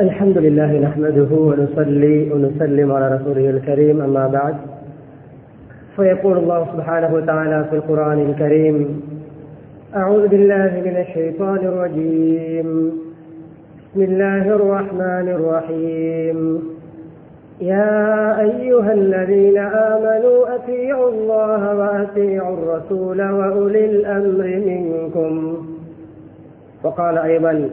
الحمد لله نحمده ونصلي ونسلم على رسوله الكريم أما بعد. فيقول الله سبحانه وتعالى في القرآن الكريم أعوذ بالله من الشيطان الرجيم. بسم الله الرحمن الرحيم. يا أيها الذين آمنوا أطيعوا الله وأطيعوا الرسول وأولي الأمر منكم. وقال أيضا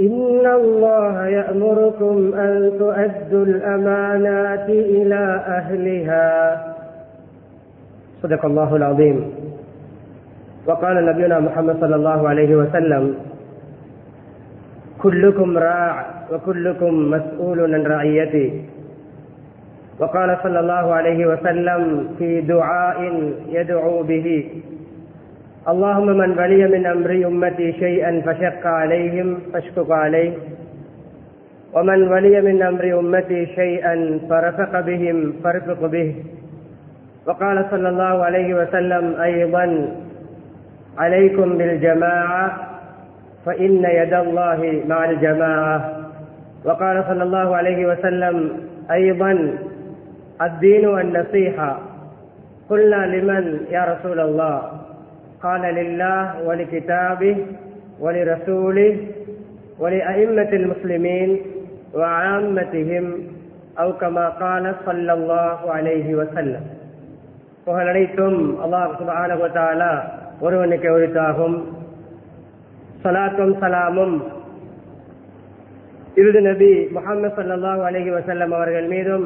إن الله يأمركم أن تؤدوا الأمانات إلى أهلها. صدق الله العظيم. وقال نبينا محمد صلى الله عليه وسلم كلكم راع وكلكم مسؤول عن رعيته. وقال صلى الله عليه وسلم في دعاء يدعو به. اللهم من ولي من أمر أمتي شيئا فشق عليهم فاشقق عليه. ومن ولي من أمر أمتي شيئا فرفق بهم فارفق به. وقال صلى الله عليه وسلم أيضا عليكم بالجماعة فإن يد الله مع الجماعة. وقال صلى الله عليه وسلم أيضا الدين النصيحة قلنا لمن يا رسول الله؟ قال لله ولكتابه ولرسوله ولأئمة المسلمين وعامتهم أو كما قال صلى الله عليه وسلم புகழனைத்தும் அல்லாஹ் சுபான ஒருவனுக்கு உரித்தாகும் சலாத்தும் சலாமும் இறுதி நபி முகமது சல்லாஹூ அலஹி வசல்லம் அவர்கள் மீதும்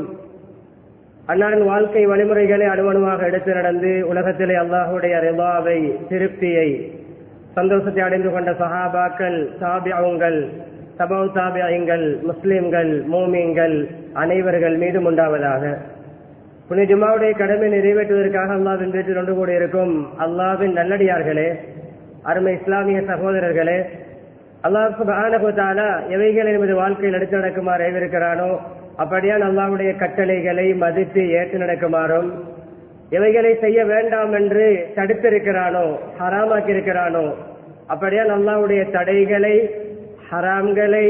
அன்னாரின் வாழ்க்கை வழிமுறைகளை அணுவணுவாக எடுத்து நடந்து உலகத்திலே அல்லாஹுடைய ரிவாவை திருப்தியை சந்தோஷத்தை அடைந்து கொண்ட சஹாபாக்கள் சாபியாவுங்கள் சபவ் சாபியாயங்கள் முஸ்லிம்கள் மோமியங்கள் அனைவர்கள் மீதும் உண்டாவதாக. புனித ஜுமாவுடைய கடமை நிறைவேற்றுவதற்காக அல்லாவின் வீட்டில் ஒன்று கூட இருக்கும் அல்லாவின் நல்லடியார்களே அருமை இஸ்லாமிய சகோதரர்களே அல்லாஹ் சுபானகுத்தாலா எவைகளை என்பது வாழ்க்கையில் எடுத்து நடக்குமாறு ஏவிருக்கிறானோ அப்படியா அல்லாவுடைய கட்டளைகளை மதித்து ஏற்று நடக்குமாறும் இவைகளை செய்ய வேண்டாம் என்று தடுத்திருக்கிறானோ ஹராமாக்கி இருக்கிறானோ நல்லாவுடைய அல்லாவுடைய தடைகளை ஹராம்களை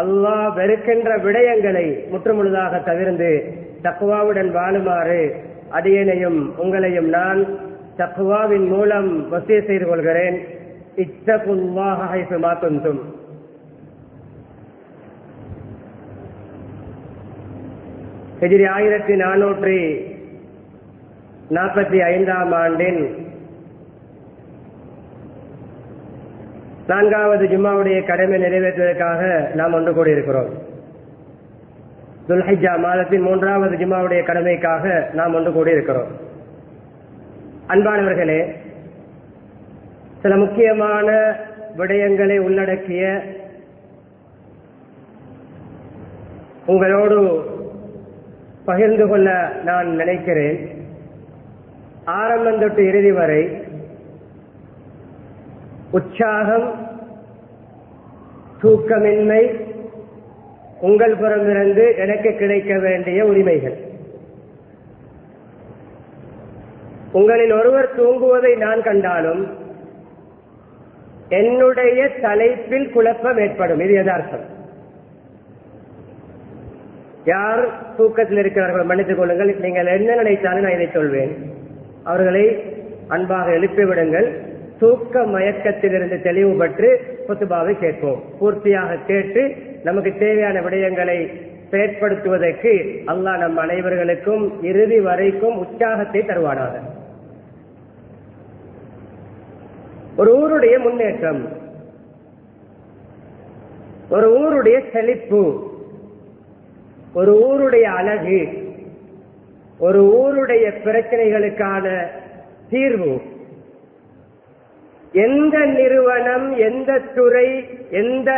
அல்லாஹ் வெறுக்கின்ற விடயங்களை முற்றுமுழுதாக தவிர்ந்து தக்குவாவுடன் வாழுமாறு அடியனையும் உங்களையும் நான் தக்குவாவின் மூலம் வசிய செய்து கொள்கிறேன். இத்தகுல்லாக மாத்தும் எதிரி ஆயிரத்தி நானூற்றி நாற்பத்தி ஐந்தாம் ஆண்டின் நான்காவது ஜும்மாவுடைய கடமை நிறைவேற்றுவதற்காக நாம் ஒன்று கூடியிருக்கிறோம். துல்ஹிஜா மாதத்தின் மூன்றாவது ஜும்மாவுடைய கடமைக்காக நாம் ஒன்று கூடியிருக்கிறோம். அன்பானவர்களே சில முக்கியமான விடயங்களை உள்ளடக்கிய உங்களோடு பகிர்ந்து கொள்ள நான் நினைக்கிறேன். ஆரம்பம் தொட்டு இறுதி வரை உற்சாகம் தூக்கமின்மை உங்கள் புறமிருந்து எனக்கு கிடைக்க வேண்டிய உரிமைகள். உங்களில் ஒருவர் தூங்குவதை நான் கண்டாலும் என்னுடைய தலைப்பில் குழப்பம் ஏற்படும். இது யதார்த்தம். யார் தூக்கத்தில் இருக்கிறார்கள் மன்னித்துக் கொள்ளுங்கள். நீங்கள் என்ன நினைத்தாலும் நான் இதை சொல்வேன். அவர்களை அன்பாக எழுப்பிவிடுங்கள் தூக்க மயக்கத்திலிருந்து தெளிவு பெற்று புத்துபாவை கேட்போம். பூர்த்தியாக கேட்டு நமக்கு தேவையான விடயங்களை செயற்படுத்துவதற்கு அல்லாஹ் நம் அனைவர்களுக்கும் இறுதி வரைக்கும் உற்சாகத்தை தருவானாக. ஒரு ஊருடைய முன்னேற்றம். ஒரு ஊருடைய செழிப்பு. ஒரு ஊருடைய அழகு ஒரு ஊருடைய பிரச்சனைகளுக்கான தீர்வு. எந்த நிறுவனம் எந்த துறை எந்த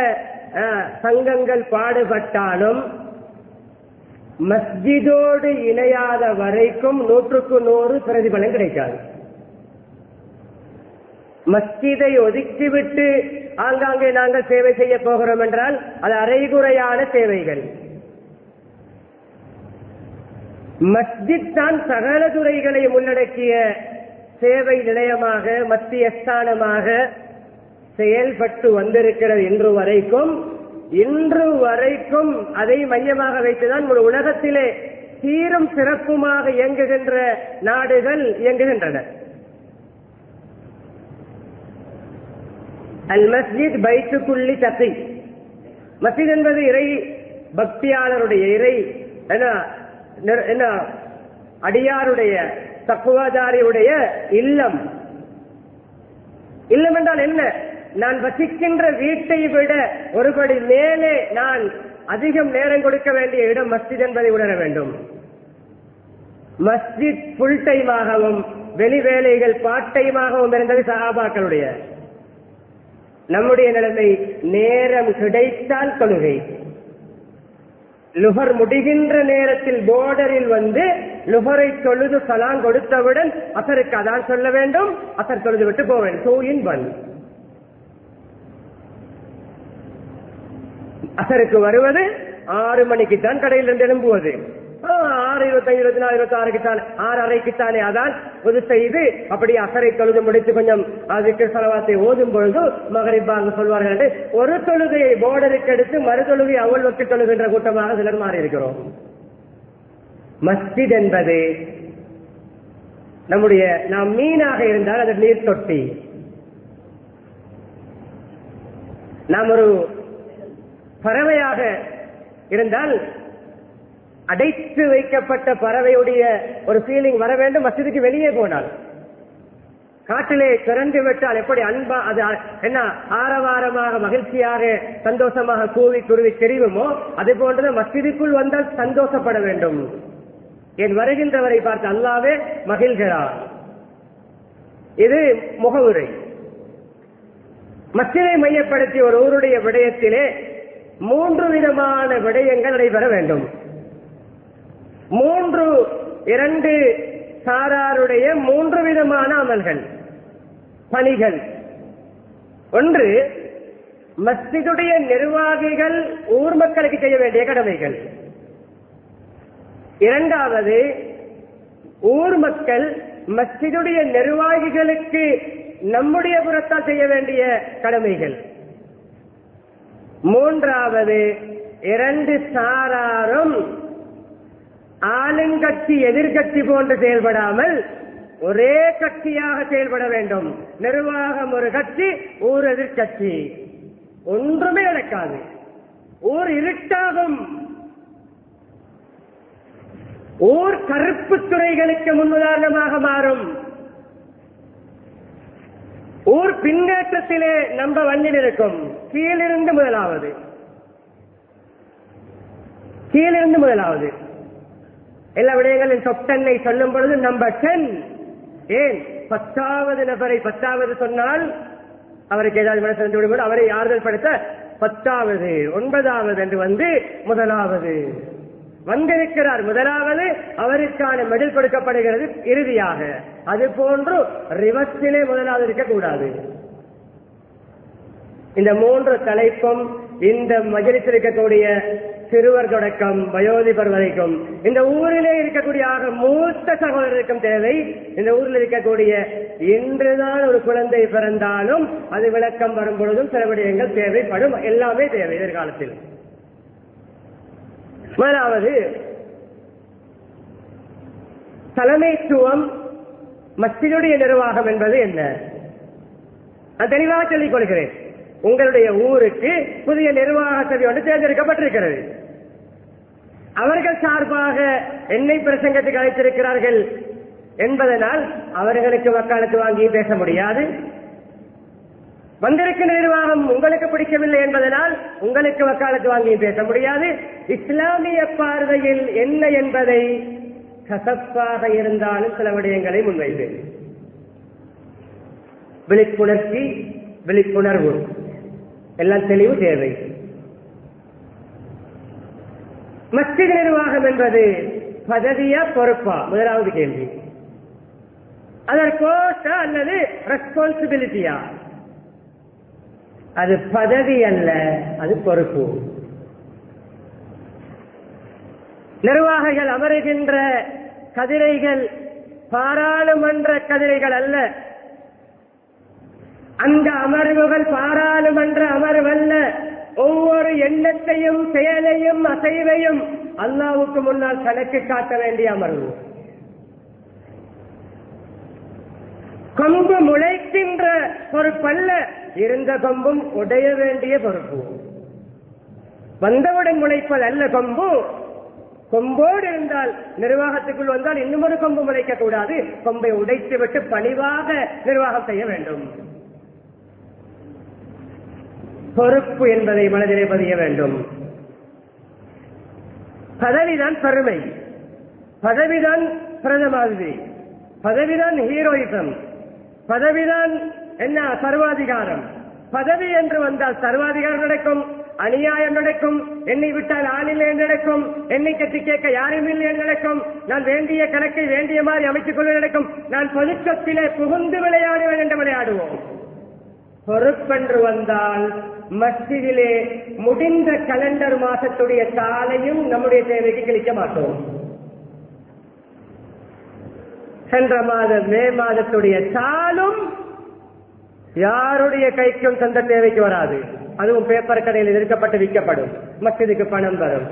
சங்கங்கள் பாடுபட்டாலும் மஸ்ஜிதோடு இணையாத வரைக்கும் நூற்றுக்கு நூறு பிரதிபலன் கிடைக்காது. மஸ்ஜிதை ஒதுக்கிவிட்டு ஆங்காங்கே நாங்கள் சேவை செய்ய போகிறோம் என்றால் அது அரைகுறையான சேவைகள். மஸ்ஜித் தான் சகல துறைகளை உள்ளடக்கிய சேவை நிலையமாக மத்திய ஸ்தானமாக செயல்பட்டு வந்திருக்கிறது இன்று வரைக்கும். இன்று வரைக்கும் அதை மையமாக வைத்துதான் ஒரு உலகத்திலே சீரும் சிறப்புமாக இயங்குகின்ற நாடுகள் இயங்குகின்றன. அல் மஸ்ஜித் பைத்துக்குள்ளி தத்தை மஸ்ஜித் என்பது இறை பக்தியாளருடைய இறை என்ன அடியாருடைய தக்குவாதாரியுடைய இல்லம். இல்லம் என்றால் என்ன? நான் வசிக்கின்ற வீட்டை விட ஒருபடி மேலே நான் அதிகம் நேரம் கொடுக்க வேண்டிய இடம் மஸ்ஜித் என்பதை உணர வேண்டும். மஸ்ஜித் புல் டைமாகவும் வெளி வேலைகள் பார்ட் டைமாகவும் இருந்தது சகாபாக்களுடைய நம்முடைய நிலைமை நேரம் கிடைத்தால் தொழுகை. லுகர் முடிகின்ற நேரத்தில் போர்டரில் வந்து லுகரை தொழுது சலாம் கொடுத்தவுடன் அசருக்கு அதான் சொல்ல வேண்டும் அசர் தொழுது விட்டு போக வேண்டும். டூ இன் ஒன் அசருக்கு வருவது ஆறு மணிக்கு தான் கடையில் இருந்து எழும்புவது. ஆறு இருபத்தி இருபத்தி நாலு இருபத்தி ஆறு கிட்டாலே ஆறு அறைக்குத்தானே அதான் பொது செய்து அப்படி அசரை தொழுது முடித்து கொஞ்சம் அதுக்கு செலவாத்தை ஓதும் பொழுது மகரிப்பாங்க சொல்வார்கள் என்று ஒரு தொழுகையை போர்டருக்கு எடுத்து மறு தொழுகை அவள் வக்கு தொழுகின்ற கூட்டமாக சிலர் மாறி இருக்கிறோம் மஸ்ஜித் என்பது நம்முடைய நாம் மீனாக இருந்தால் அது நீர் தொட்டி. நாம் ஒரு பறவையாக இருந்தால் அடைத்து வைக்கப்பட்ட பறவையுடைய ஒரு ஃபீலிங் வர வேண்டும். மசிதிக்கு வெளியே போனால். காட்டிலே திறந்து விட்டால் எப்படி அன்பா அது என்ன ஆரவாரமாக மகிழ்ச்சியாக சந்தோஷமாக கூவி குருவி தெரிவுமோ அது போன்றது மசிதிக்குள் வந்தால் சந்தோஷப்பட வேண்டும். என் வருகின்றவரை பார்த்து அல்லாவே மகிழ்கிறார். இது முகவுரை. மஸ்ஜிதை மையப்படுத்தி ஒரு ஊருடைய விடயத்திலே மூன்று விதமான விடயங்கள் நடைபெற வேண்டும். மூன்று இரண்டு சாராருடைய மூன்று விதமான அமல்கள் பணிகள். ஒன்று மஸ்ஜிதுடைய நிர்வாகிகள் ஊர் மக்களுக்கு செய்ய வேண்டிய கடமைகள். இரண்டாவது ஊர் மக்கள் மஸ்ஜிதுடைய நிர்வாகிகளுக்கு நம்முடைய புறத்தால் செய்ய வேண்டிய கடமைகள். மூன்றாவது இரண்டு சாராரும் ஆளுங்கட்சி எதிர்கட்சி போன்று செயல்படாமல் ஒரே கட்சியாக செயல்பட வேண்டும். நிர்வாகம் ஒரு கட்சி ஊர் எதிர்கட்சி. ஒன்றுமே நடக்காது. ஊர் இருட்டாகும். ஊர் கருப்பு துறைகளுக்கு முன்னுதாரணமாக மாறும். ஊர் பின்னேற்றத்திலே நம்ப வண்ணில் இருக்கும். கீழிருந்து முதலாவது. கீழிருந்து முதலாவது. எல்லா விடயங்களின் சொப்டனை சொல்லும் பொழுது நம்பர் டென் ஏன்? பத்தாவது நபரை பத்தாவது சொன்னால் அவருக்கு ஏதாவது மனசு வந்து அவரை ஆறுதல் படுத்த பத்தாவது ஒன்பதாவது என்று வந்து முதலாவது. வந்திருக்கிறார். முதலாவது அவருக்கான மெடல் கொடுக்கப்படுகிறது இறுதியாக. அது போன்று ரிவர்ஸிலே முதலாவது இருக்கக்கூடாது. இந்த மூன்று தலைப்பும் இந்த மஜலிசில் இருக்கக்கூடிய சிறுவர் தொடக்கம் வயோதிபர் வரைக்கும். இந்த ஊரிலே இருக்கக்கூடிய ஆக மூத்த சகோதரருக்கும் தேவை. இந்த ஊரில் இருக்கக்கூடிய இன்றுதான் ஒரு குழந்தை பிறந்தாலும் அது விளக்கம் வரும் பொழுதும் சில விடயங்கள் தேவைப்படும். எல்லாமே தேவை எதிர்காலத்தில். முதலாவது தலைமைத்துவம் மஸ்ஜிதுடைய நிர்வாகம் என்பது என்ன? நான் தெளிவாக சொல்லிக் கொள்கிறேன். உங்களுடைய ஊருக்கு புதிய நிர்வாக சபை ஒன்று தேர்ந்தெடுக்கப்பட்டிருக்கிறது. அவர்கள் சார்பாக என்னை பிரசங்கத்துக்கு அழைத்திருக்கிறார்கள் என்பதனால் அவர்களுக்கு வக்காலத்து வாங்கி பேச முடியாது. வந்திருக்க நிர்வாகம் உங்களுக்கு பிடிக்கவில்லை என்பதனால் உங்களுக்கு வக்காலத்து வாங்கி பேச முடியாது. இஸ்லாமிய பார்வையில் என்ன என்பதை கசப்பாக இருந்தாலும் சில விடயங்களை முன்வைப்பேன். விழிப்புணர்ச்சி விழிப்புணர்வு. எல்லாம் தெளிவு தேவை. மஸ்ஜித் நிர்வாகம் என்பது பதவியா பொறுப்பா? முதலாவது கேள்வி. அதற்கோஷா அல்லது ரெஸ்பான்சிபிலிட்டியா அது பதவி அல்ல அது பொறுப்பு. நிர்வாகிகள் அமருகின்ற கதிரைகள் பாராளுமன்ற கதிரைகள் அல்ல. அந்த அமர்வுகள் பாராளுமன்ற அமர்வல்ல ஒவ்வொரு எண்ணத்தையும் செயலையும் அசைவையும் அல்லாவுக்கு முன்னால் கணக்கு காட்ட வேண்டிய அமர்வு. கொம்பு முளைக்கின்ற பொறுப்பல்ல இருந்த கொம்பும் உடைய வேண்டிய பொறுப்பு. வந்தவுடன் முளைப்பது அல்ல கொம்பு. கொம்போடு இருந்தால் நிர்வாகத்துக்குள் வந்தால் இன்னும் ஒரு கொம்பு முளைக்க கூடாது கொம்பை உடைத்துவிட்டு பணிவாக நிர்வாகம் செய்ய வேண்டும். பொறுப்பு என்பதை மனதிலே பதிய வேண்டும். பதவிதான் பெருமை. பதவிதான் பிரதமாதிரி பதவிதான் ஹீரோயிசம். பதவிதான் என்ன சர்வாதிகாரம். பதவி என்று வந்தால் சர்வாதிகாரம் நடக்கும் அநியாயம் நடக்கும் என்னை விட்டால் ஆளில்லை நடக்கும் என்னை கட்டி கேட்க யாரும் இல்லை நடக்கும் நான் வேண்டிய கணக்கை வேண்டிய மாதிரி அமைத்துக் கொள்ள நடக்கும். நான் பொதுக்கத்திலே புகுந்து விளையாடுவேன் என்று விளையாடுவோம். பொறுப்பென்று வந்தால் மஸ்ஜிதிலே முடிந்த கலண்டர் மாசத்துடைய தாளையும் நம்முடைய தேவைக்கு கிழிக்க மாட்டோம். சென்ற மாத மே மாதத்துடைய சாலும் யாருடைய கைக்கும் சொந்த தேவைக்கு வராது. அதுவும் பேப்பர் கடையில் எதிர்க்கப்பட்டு விற்கப்படும். மஸ்ஜிதுக்கு பணம் வரும்.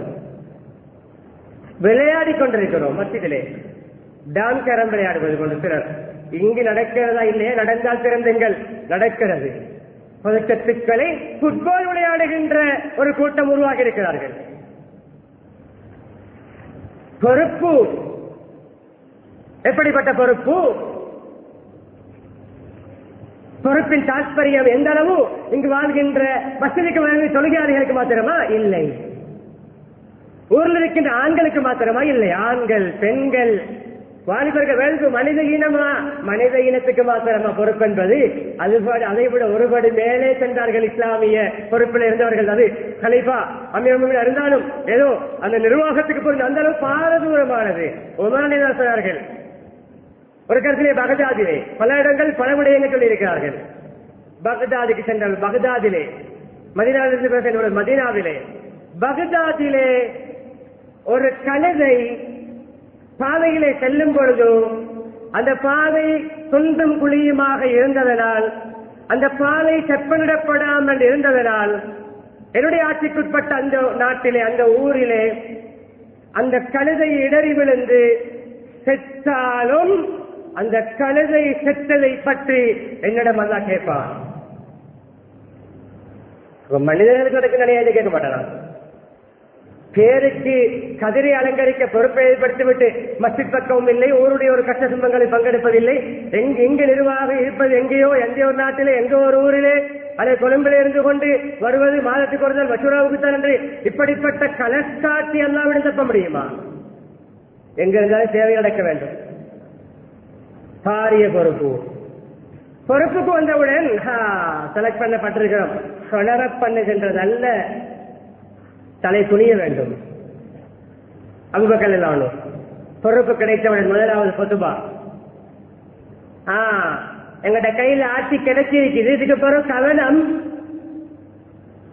விளையாடி கொண்டிருக்கிறோம் மஸ்ஜிதிலே டான் கேரம் விளையாடுவது கொண்டு சிலர். இங்கு நடக்கிறதா இல்லையே? நடந்தால் திறந்துங்கள் நடக்கிறது. பதக்கத்துக்களை புட்பால் விளையாடுகின்ற ஒரு கூட்டம் உருவாகி இருக்கிறார்கள். பொறுப்பு. எப்படிப்பட்ட பொறுப்பு? பொறுப்பின் தாற்பயம் எந்த அளவு? இங்கு வாழ்கின்ற வசதிக்கு வழங்கி தொழுகையாளிகளுக்கு மாத்திரமா? இல்லை. ஊரில் இருக்கின்ற ஆண்களுக்கு மாத்திரமா? இல்லை. ஆண்கள் பெண்கள் வாலிபர்கள் வேண்டு மனித இனமா? மனித இனத்துக்கு மாத்திரமா பொறுப்பு என்பது? அதை விட ஒருபடி மேலே சென்றார்கள் இஸ்லாமிய பொறுப்பில் இருந்தவர்கள் அது. கலைப்பா அம்மியம்மில் இருந்தாலும் ஏதோ அந்த நிர்வாகத்துக்கு பொருள் அந்த அளவு பாரதூரமானது. உமானிதான் சொன்னார்கள் ஒரு கருத்திலே பகதாதிலே பல இடங்கள் பல விடயங்கள் சொல்லி இருக்கிறார்கள் சென்றால் பகதாதிலே மதினாவிலிருந்து சென்ற மதினாவிலே. பகதாதிலே ஒரு கழுதை பாதையிலே செல்லும் பொழுது அந்த பாதை சொந்தம் குழியுமாக இருந்ததனால் அந்த பாதை செப்பனிடப்படாமல் இருந்ததனால் என்னுடைய ஆட்சிக்குட்பட்ட அந்த நாட்டிலே அந்த ஊரிலே அந்த கழுதை இடறி விழுந்து செத்தாலும் அந்த கழுதை செத்ததை பற்றி என்னிடம் அல்லா கேட்பான். மனிதர்களுக்கு நடக்க கிடையாது கேட்க மாட்டான் பேருக்கு கதிரை அலங்கரிக்க பொறுப்பை ஏற்படுத்திவிட்டு மஸ்ஜித் பக்கமும் இல்லை ஊருடைய ஒரு கஷ்ட துன்பங்களில் பங்கெடுப்பதில்லை. எங்கு நிர்வாகம் இருப்பது எங்கேயோ எந்த ஒரு நாட்டிலே எந்த ஒரு ஊரிலே அதை கொழும்பில் இருந்து கொண்டு வருவது மாதத்துக்கு ஒரு நாள் மசூராவுக்கு தான் என்று இப்படிப்பட்ட கலஸ்காட்சி எல்லாம் தப்ப முடியுமா? எங்க இருந்தாலும் சேவை நடக்க வேண்டும். பாரிய பொறுப்பு. பொறுப்புக்கு வந்தவுடன் செலக்ட் பண்ணப்பட்டிருக்கிறோம். சொலர பண்ணுகின்றது அல்ல தலை துணிய வேண்டும். அபுபக்கல் எல்லாம் பொறுப்பு கிடைத்தவன் முதலாவது பொதுபா ஆ எங்கட கையில ஆட்சி கிடைச்சிருக்குது இதுக்கு பிறகு கவனம்.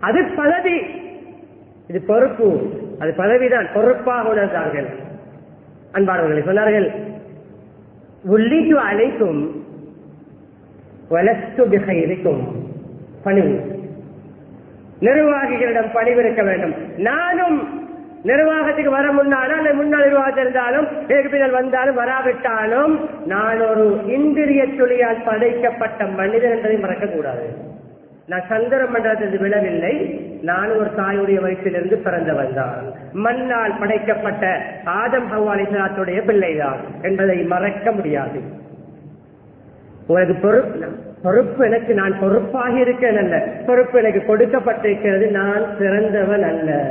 அது பதவி. இது பொறுப்பு. அது பதவிதான். பொறுப்பாக உணர்ந்தார்கள். அன்பானவர்களை சொன்னார்கள் உள்ளிட்டு அழைக்கும். மிக இருக்கும் பணிவு. நிர்வாகிகளிடம் பணிவிருக்க வேண்டும். நானும் நிர்வாகத்துக்கு வர முன்னாலும் அல்லது முன்னாள் நிர்வாகத்தில் இருந்தாலும் பின்னால் வந்தாலும் வராவிட்டாலும் நான் ஒரு இந்திரிய துளியால் படைக்கப்பட்ட மனிதன் என்பதை மறக்கக்கூடாது. நான் சந்திர மண்டலத்திலிருந்து விழவில்லை. நான் ஒரு தாயுடைய வயிற்றிலிருந்து பிறந்தவன் தான். மண்ணால் படைக்கப்பட்ட ஆதம் ஹவாலிசலாத்துடைய பிள்ளைதான் என்பதை மறக்க முடியாது. உங்களுக்கு பொறுப்பு பொறுப்பு எனக்கு நான் பொறுப்பாக இருக்கேன் அல்ல. பொறுப்பு எனக்கு கொடுக்கப்பட்டிருக்கிறது நான் சிறந்தவன் அல்ல.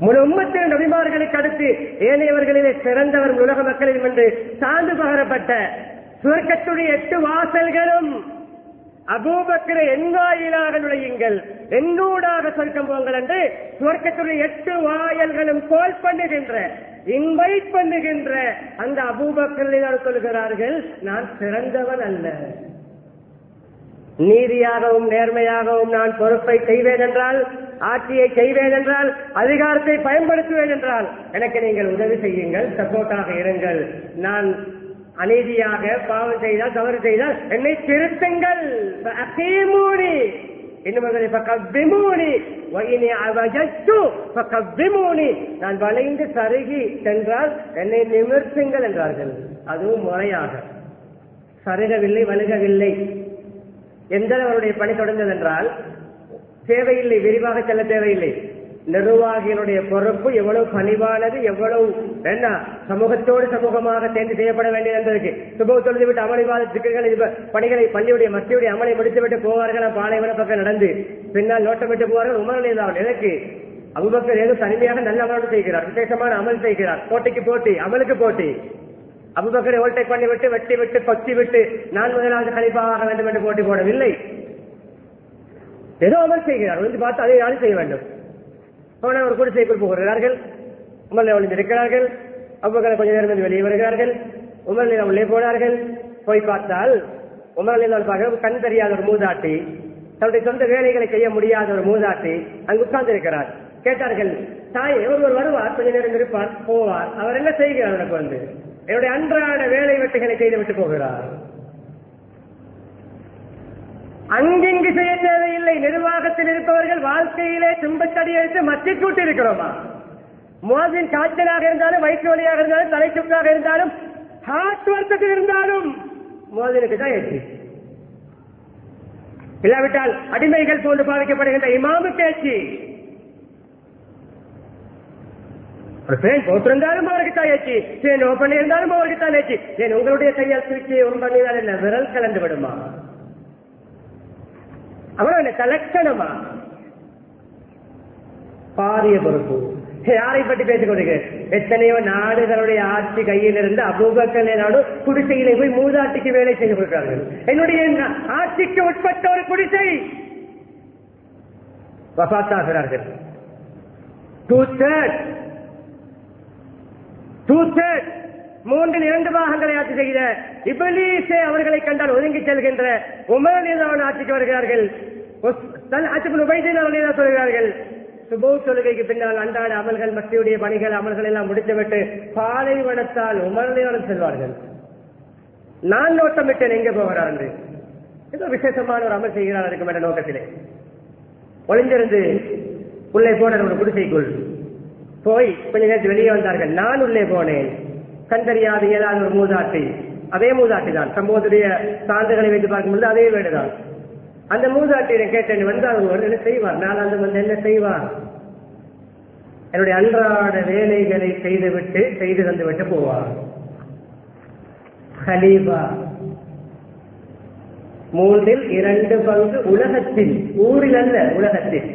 முழு உம்மத்தின் நபிமார்களுக்கு அடுத்து ஏனையவர்களிலே சிறந்தவர் உலக மக்களில் என்று சார்ந்து பகரப்பட்ட சுவர்க்கத்துடைய எட்டு வாசல்களும் அபூபக்கரை எங்காயிலாக நுழையுங்கள். என்னூடாக சொர்க்கம் போங்கள் என்று சுவர்க்கத்துடைய எட்டு வாயல்களும் கோல் பண்ணுகின்ற இன்வைட் பண்ணுகின்ற அந்த அபூபக்கர் சொல்கிறார்கள் நான் சிறந்தவன் அல்ல. நீதியாகவும் நேர்மையாகவும் நான் பொறுப்பை செய்வேன் என்றால் ஆட்சியை செய்வேன் என்றால் அதிகாரத்தை பயன்படுத்துவேன் என்றால் எனக்கு நீங்கள் உதவி செய்யுங்கள் சப்போர்ட்டாக இருங்கள். நான் அநீதியாக பாவம் செய்தால் தவறு செய்தால் என்னை திருத்துங்கள். மூடி நான் வளைந்து சருகி சென்றால் என்னை நிமிர்த்துங்கள் என்றார்கள் அதுவும் முறையாக சருகவில்லை வலுகவில்லை எந்த அவருடைய பணி தொடர்ந்தது என்றால் தேவையில்லை விரிவாக செல்ல தேவையில்லை நிர்வாகிகளுடைய பொறுப்பு எவ்வளவு பணிவானது எவ்வளவு என்ன சமூகத்தோடு சமூகமாக சேர்ந்து செய்யப்பட வேண்டியது என்பதற்கு. சுப தொழுது விட்டு அமளிவாத சிக்கல்களை பணிகளை பள்ளியுடைய மத்தியுடைய அமலை முடித்துவிட்டு போவார்கள்? பாலைவன பக்கம் நடந்து. பின்னால் நோட்டமிட்டு போவார்கள். உமரணியதான் எனக்கு அபுபக்கர் ஏதோ தனிமையாக நல்ல அமலோடு செய்கிறார். விசேஷமான அமல் செய்கிறார். போட்டிக்கு போட்டி அமலுக்கு போட்டி. அபுபக்கரை ஓல்டேக் பண்ணி விட்டு வெட்டி விட்டு பக்தி விட்டு நான் முதலாவது கழிப்பாக வேண்டும் என்று போட்டி போடவில்லை. ஏதோ அமல் செய்கிறார். வந்து பார்த்து அதை யாரும் செய்ய வேண்டும். அவனை ஒரு குடிசைக்குள் போகிறார்கள் உமர்ல ஒளிந்திருக்கிறார்கள் அவ்வளவு கொஞ்ச நேரம் வெளியே வருகிறார்கள். உமர்ல உள்ளே போனார்கள். போய் பார்த்தால் உமர்ல பார்க்க கண் தெரியாத ஒரு மூதாட்டி தன்னுடைய சொந்த வேலைகளை செய்ய முடியாத ஒரு மூதாட்டி அங்கு உட்கார்ந்து இருக்கிறார் கேட்டார்கள் தாய் ஒருவர் வருவார் கொஞ்ச நேரம் இருப்பார் போவார். அவர் என்ன செய்கிறார்? எனக்கு வந்து என்னுடைய அன்றாட வேலை வெட்டுகளை செய்து விட்டு போகிறார். அங்கிங்கு செய்ய தேவையில்லை. நிர்வாகத்தில் இருப்பவர்கள் வாழ்க்கையிலே துன்பத்தடி எடுத்து மத்தி கூட்டி இருக்கிறோமா? மோதின் காய்ச்சலாக இருந்தாலும் வயிற்று வலியாக இருந்தாலும் தலை சுற்றாக இருந்தாலும் ஹார்ட் வருத்தத்தில் இருந்தாலும் மோதலுக்கு தான் ஏற்றி இல்லாவிட்டால் அடிமைகள் போன்று பாதிக்கப்படுகின்ற இமாமு பேச்சு ஒரு பேன் போட்டிருந்தாலும் அவருக்கு தான் ஏச்சு பேன் ஓப்பன் இருந்தாலும் அவருக்கு தான் ஏச்சு ஏன் உங்களுடைய கையால் சுவிட்சை ஒன் பண்ணினால் என்ன? விரல் கலந்து விடுமா? அவன என்ன பாரிய பொறுப்பு. யாரை பற்றி பேசிக் கொண்டிருக்கிறேன் எத்தனையோ நாடுகளுடைய ஆட்சி கையில் இருந்து அபூபக்கல் நாடு குடிசையிலே போய் மூதாட்டிக்கு வேலை செய்து கொடுக்கிறார்கள் என்னுடைய ஆட்சிக்கு உட்பட்ட ஒரு குடிசை! வபாத்தாகிறார்கள் டூ தேர்ட் டூ தேர்ட் மூன்றில் இரண்டு பாகங்களை ஆட்சி செய்த இபலீசே அவர்களை கண்டால் ஒதுங்கி செல்கின்ற உமரநிலான ஆட்சிக்கு வருகிறார்கள். சொல்கிறார்கள். சுபோ தொழுகைக்கு பின்னால் அன்றாட அமல்கள் மத்தியுடைய பணிகள் அமல்கள் எல்லாம் முடித்துவிட்டு பாலைவனத்தால் உமரநிலம் செல்வார்கள். நான் நோட்டமிட்டேன் எங்க போகிறார் என்று. ஏதோ விசேஷமான ஒரு அமல் செய்கிறார் இருக்கும் என்ற நோக்கத்திலே. ஒளிந்திருந்து உள்ளே போன ஒரு குடிசைக்குள். போய் கொஞ்ச நேரத்தில் வெளியே வந்தார்கள். நான் உள்ளே போனேன். கண்டறியாத ஏதாவது ஒரு மூதாட்டி அதே மூதாட்டி தான் சம்பவத்துடைய சான்றுகளை வைத்து பார்க்கும்போது அதே வீடுதான். அந்த மூதாட்டியை கேட்டேன் வந்து அவர் என்ன செய்வார்? நான் அந்த வந்து என்ன செய்வார்? என்னுடைய அன்றாட வேலைகளை செய்துவிட்டு செய்து தந்து விட்டு போவார். ஹலீபா. மூன்றில் இரண்டு பங்கு உலகத்தில் ஊரில் அல்ல உலகத்தில்.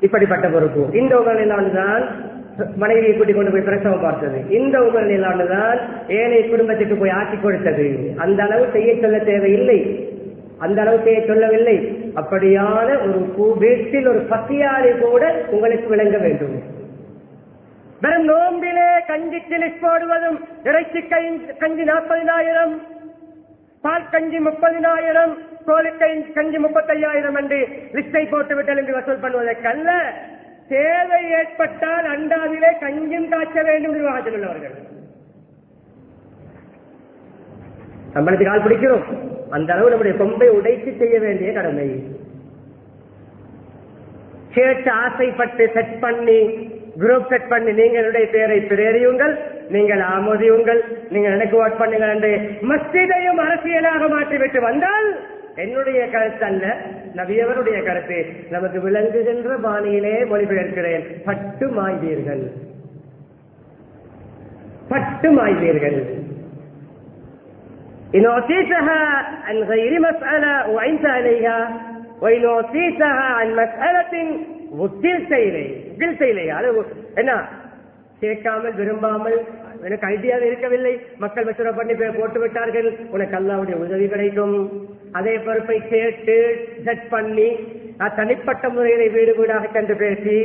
இப்படிப்பட்ட பொறுப்பு. இந்த உமரனிலாண்டுதான் மனைவியை கூட்டிக் கொண்டு போய் பிரசவம் பார்த்தது. இந்த உமரனிலாண்டுதான் ஏழை குடும்பத்துக்கு போய் ஆக்கி கொடுத்தது. அந்த அளவு செய்ய சொல்ல தேவையில்லை. அந்த அளவு செய்ய சொல்லவில்லை. அப்படியான ஒரு பூ- வீட்டில் ஒரு பசியாளி கூட உங்களுக்கு விளங்க வேண்டும். வெறும் நோம்பிலே கஞ்சி கிளிஸ் போடுவதும் இறைச்சி கஞ்சி- கஞ்சி நாற்பதினாயிரம் பால் கஞ்சி முப்பதினாயிரம் கோழி கஞ்சி கஞ்சி முப்பத்தையாயிரம் என்று லிஸ்டை போட்டுவிட்டல் என்று வசூல் பண்ணுவதற்கல்ல. தேவை ஏற்பட்டால் அண்டாவிலே கஞ்சும் காய்ச்ச வேண்டும் நிர்வாகத்தில் உள்ளவர்கள். சம்பளத்துக்கு கால் பிடிக்கிறோம். அந்த அளவு நம்முடைய கொம்பை உடைத்து செய்ய வேண்டிய கடமை. கேட்டு ஆசைப்பட்டு செட் பண்ணி குரூப் செட் பண்ணி நீங்களுடைய பேரை பிரேறியுங்கள் நீங்கள் ஆமோதியுங்கள் நீங்கள் எனக்கு ஓட் பண்ணுங்கள் என்று மஸ்ஜிதையும் அரசியலாக மாற்றிவிட்டு வந்தால் என்னுடைய கருத்து அல்ல நபியவருடைய கருத்து நமக்கு விளங்குகின்ற பாணியிலே மொழிபெயர்க்கிறேன் பட்டு மாய்வீர்கள் பட்டு மாய்வீர்கள் إن أعطيتها عن غير مسألة وعنت عليها وإن أعطيتها عن مسألة وكلت إليه وكلت إليها அது என்ன கேட்காமல் விரும்பாமல் எனக்கு ஐடியா இருக்கவில்லை மக்கள் மசூரா பண்ணி போய் போட்டு விட்டார்கள் உனக்கு அல்லாவுடைய உதவி கிடைக்கும் அதே பொறுப்பை கேட்டு செட் பண்ணி நான் தனிப்பட்ட முறையிலே வீடு வீடாக சென்று பேசி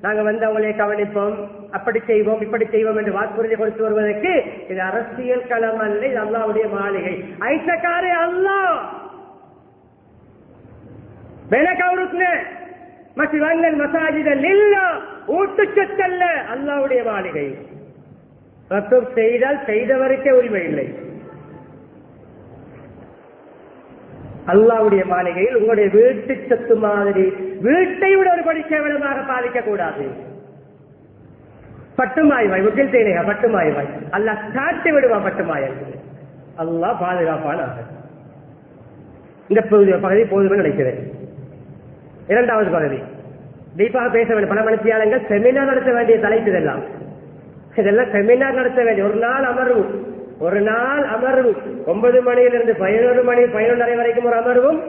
நாங்க வந்து அவங்களை கவனிப்போம் அப்படி செய்வோம் இப்படி செய்வோம் என்று வாக்குறுதி கொடுத்து வருவதற்கு இது அரசியல் களம் அல்ல இது அல்லாவுடைய மாளிகை ஐசக்காரே அல்லா ಬೆಳಕವರುತ್ನೆ ಮತ್ತು ಅಂಗಲ್ மசாஜிதல்ல ஊட்டுச்சத்தல்ல அல்லாவுடைய மாளிகை மற்றும் செய்தால் செய்தவருக்கே உரிமை இல்லை அல்லாவுடைய மாளிகையில் உங்களுடைய வீட்டு சத்து மாதிரி வீட்டை விட ஒரு படி கேவலமாக பாதிக்க கூடாது பட்டுமாய்வாய் முக்கில் தேனையா பட்டுமாய்வாய் அல்லாஹ் காட்டி விடுவான் பட்டுமாயல் அல்லாஹ் பாதுகாப்பான இந்த பகுதி பகுதி போதுமே நினைக்கிறேன். இரண்டாவது பகுதி. தீபாக பேச வேண்டிய பல மனுஷியாளங்கள் செமினார் நடத்த வேண்டிய தலைப்பு இதெல்லாம். இதெல்லாம் செமினார் நடத்த வேண்டிய ஒரு நாள் அமர்வு. ஒரு நாள் அமர்வு. ஒன்பது மணியிலிருந்து பதினோரு மணி பதினொன்றரை வரைக்கும் ஒரு அமர்வும்.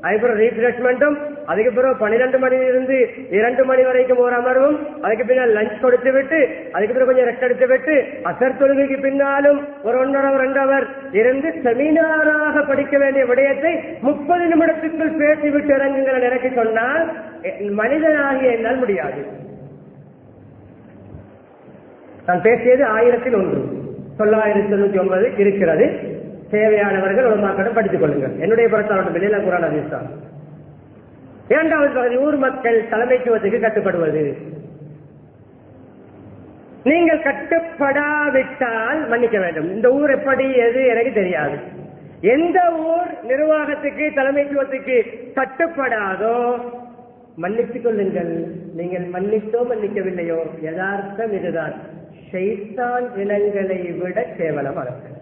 அதுக்கப்புறம் ரீஃப்ரெஷ்மெண்ட்டும் அதுக்கு பிறகு பன்னிரெண்டு மணியிலிருந்து இரண்டு மணி வரைக்கும் ஒரு அமர்வும். அதுக்கு பின்னால் லஞ்ச் கொடுத்து விட்டு அதுக்கு பிறகு கொஞ்சம் ரெஸ்ட் எடுத்து விட்டு அசர் தொழுகைக்கு பின்னாலும் ஒரு ஒன்றரை ரெண்டு அவர் இருந்து செமினாராக படிக்க வேண்டிய விடயத்தை முப்பது நிமிடத்துக்குள் பேசிவிட்டு இறங்குங்கள் எனக்கு சொன்னால் மனிதனாகிய என்னால் முடியாது நான் பேசியது ஆயிரத்தில் ஒன்று. தொள்ளாயிரத்தி தொண்ணூத்தி ஒன்பது இருக்கிறது. தேவையானவர்கள் உலமாக்களிடம் படித்துக் கொள்ளுங்கள். என்னுடைய புறத்தாளர் வெளியில குரான் அதிர்ஷ்டம் இரண்டாவது பகுதி ஊர் மக்கள் தலைமைத்துவத்துக்கு கட்டுப்படுவது. நீங்கள் கட்டுப்படாவிட்டால் மன்னிக்க வேண்டும். இந்த ஊர் எப்படி எது எனக்கு தெரியாது. எந்த ஊர் நிர்வாகத்துக்கு தலைமைத்துவத்துக்கு கட்டுப்படாதோ மன்னித்துக் கொள்ளுங்கள். நீங்கள் மன்னித்தோ மன்னிக்கவில்லையோ யதார்த்தம் இதுதான். ஷைத்தான் இனங்களை விட கேவலமானது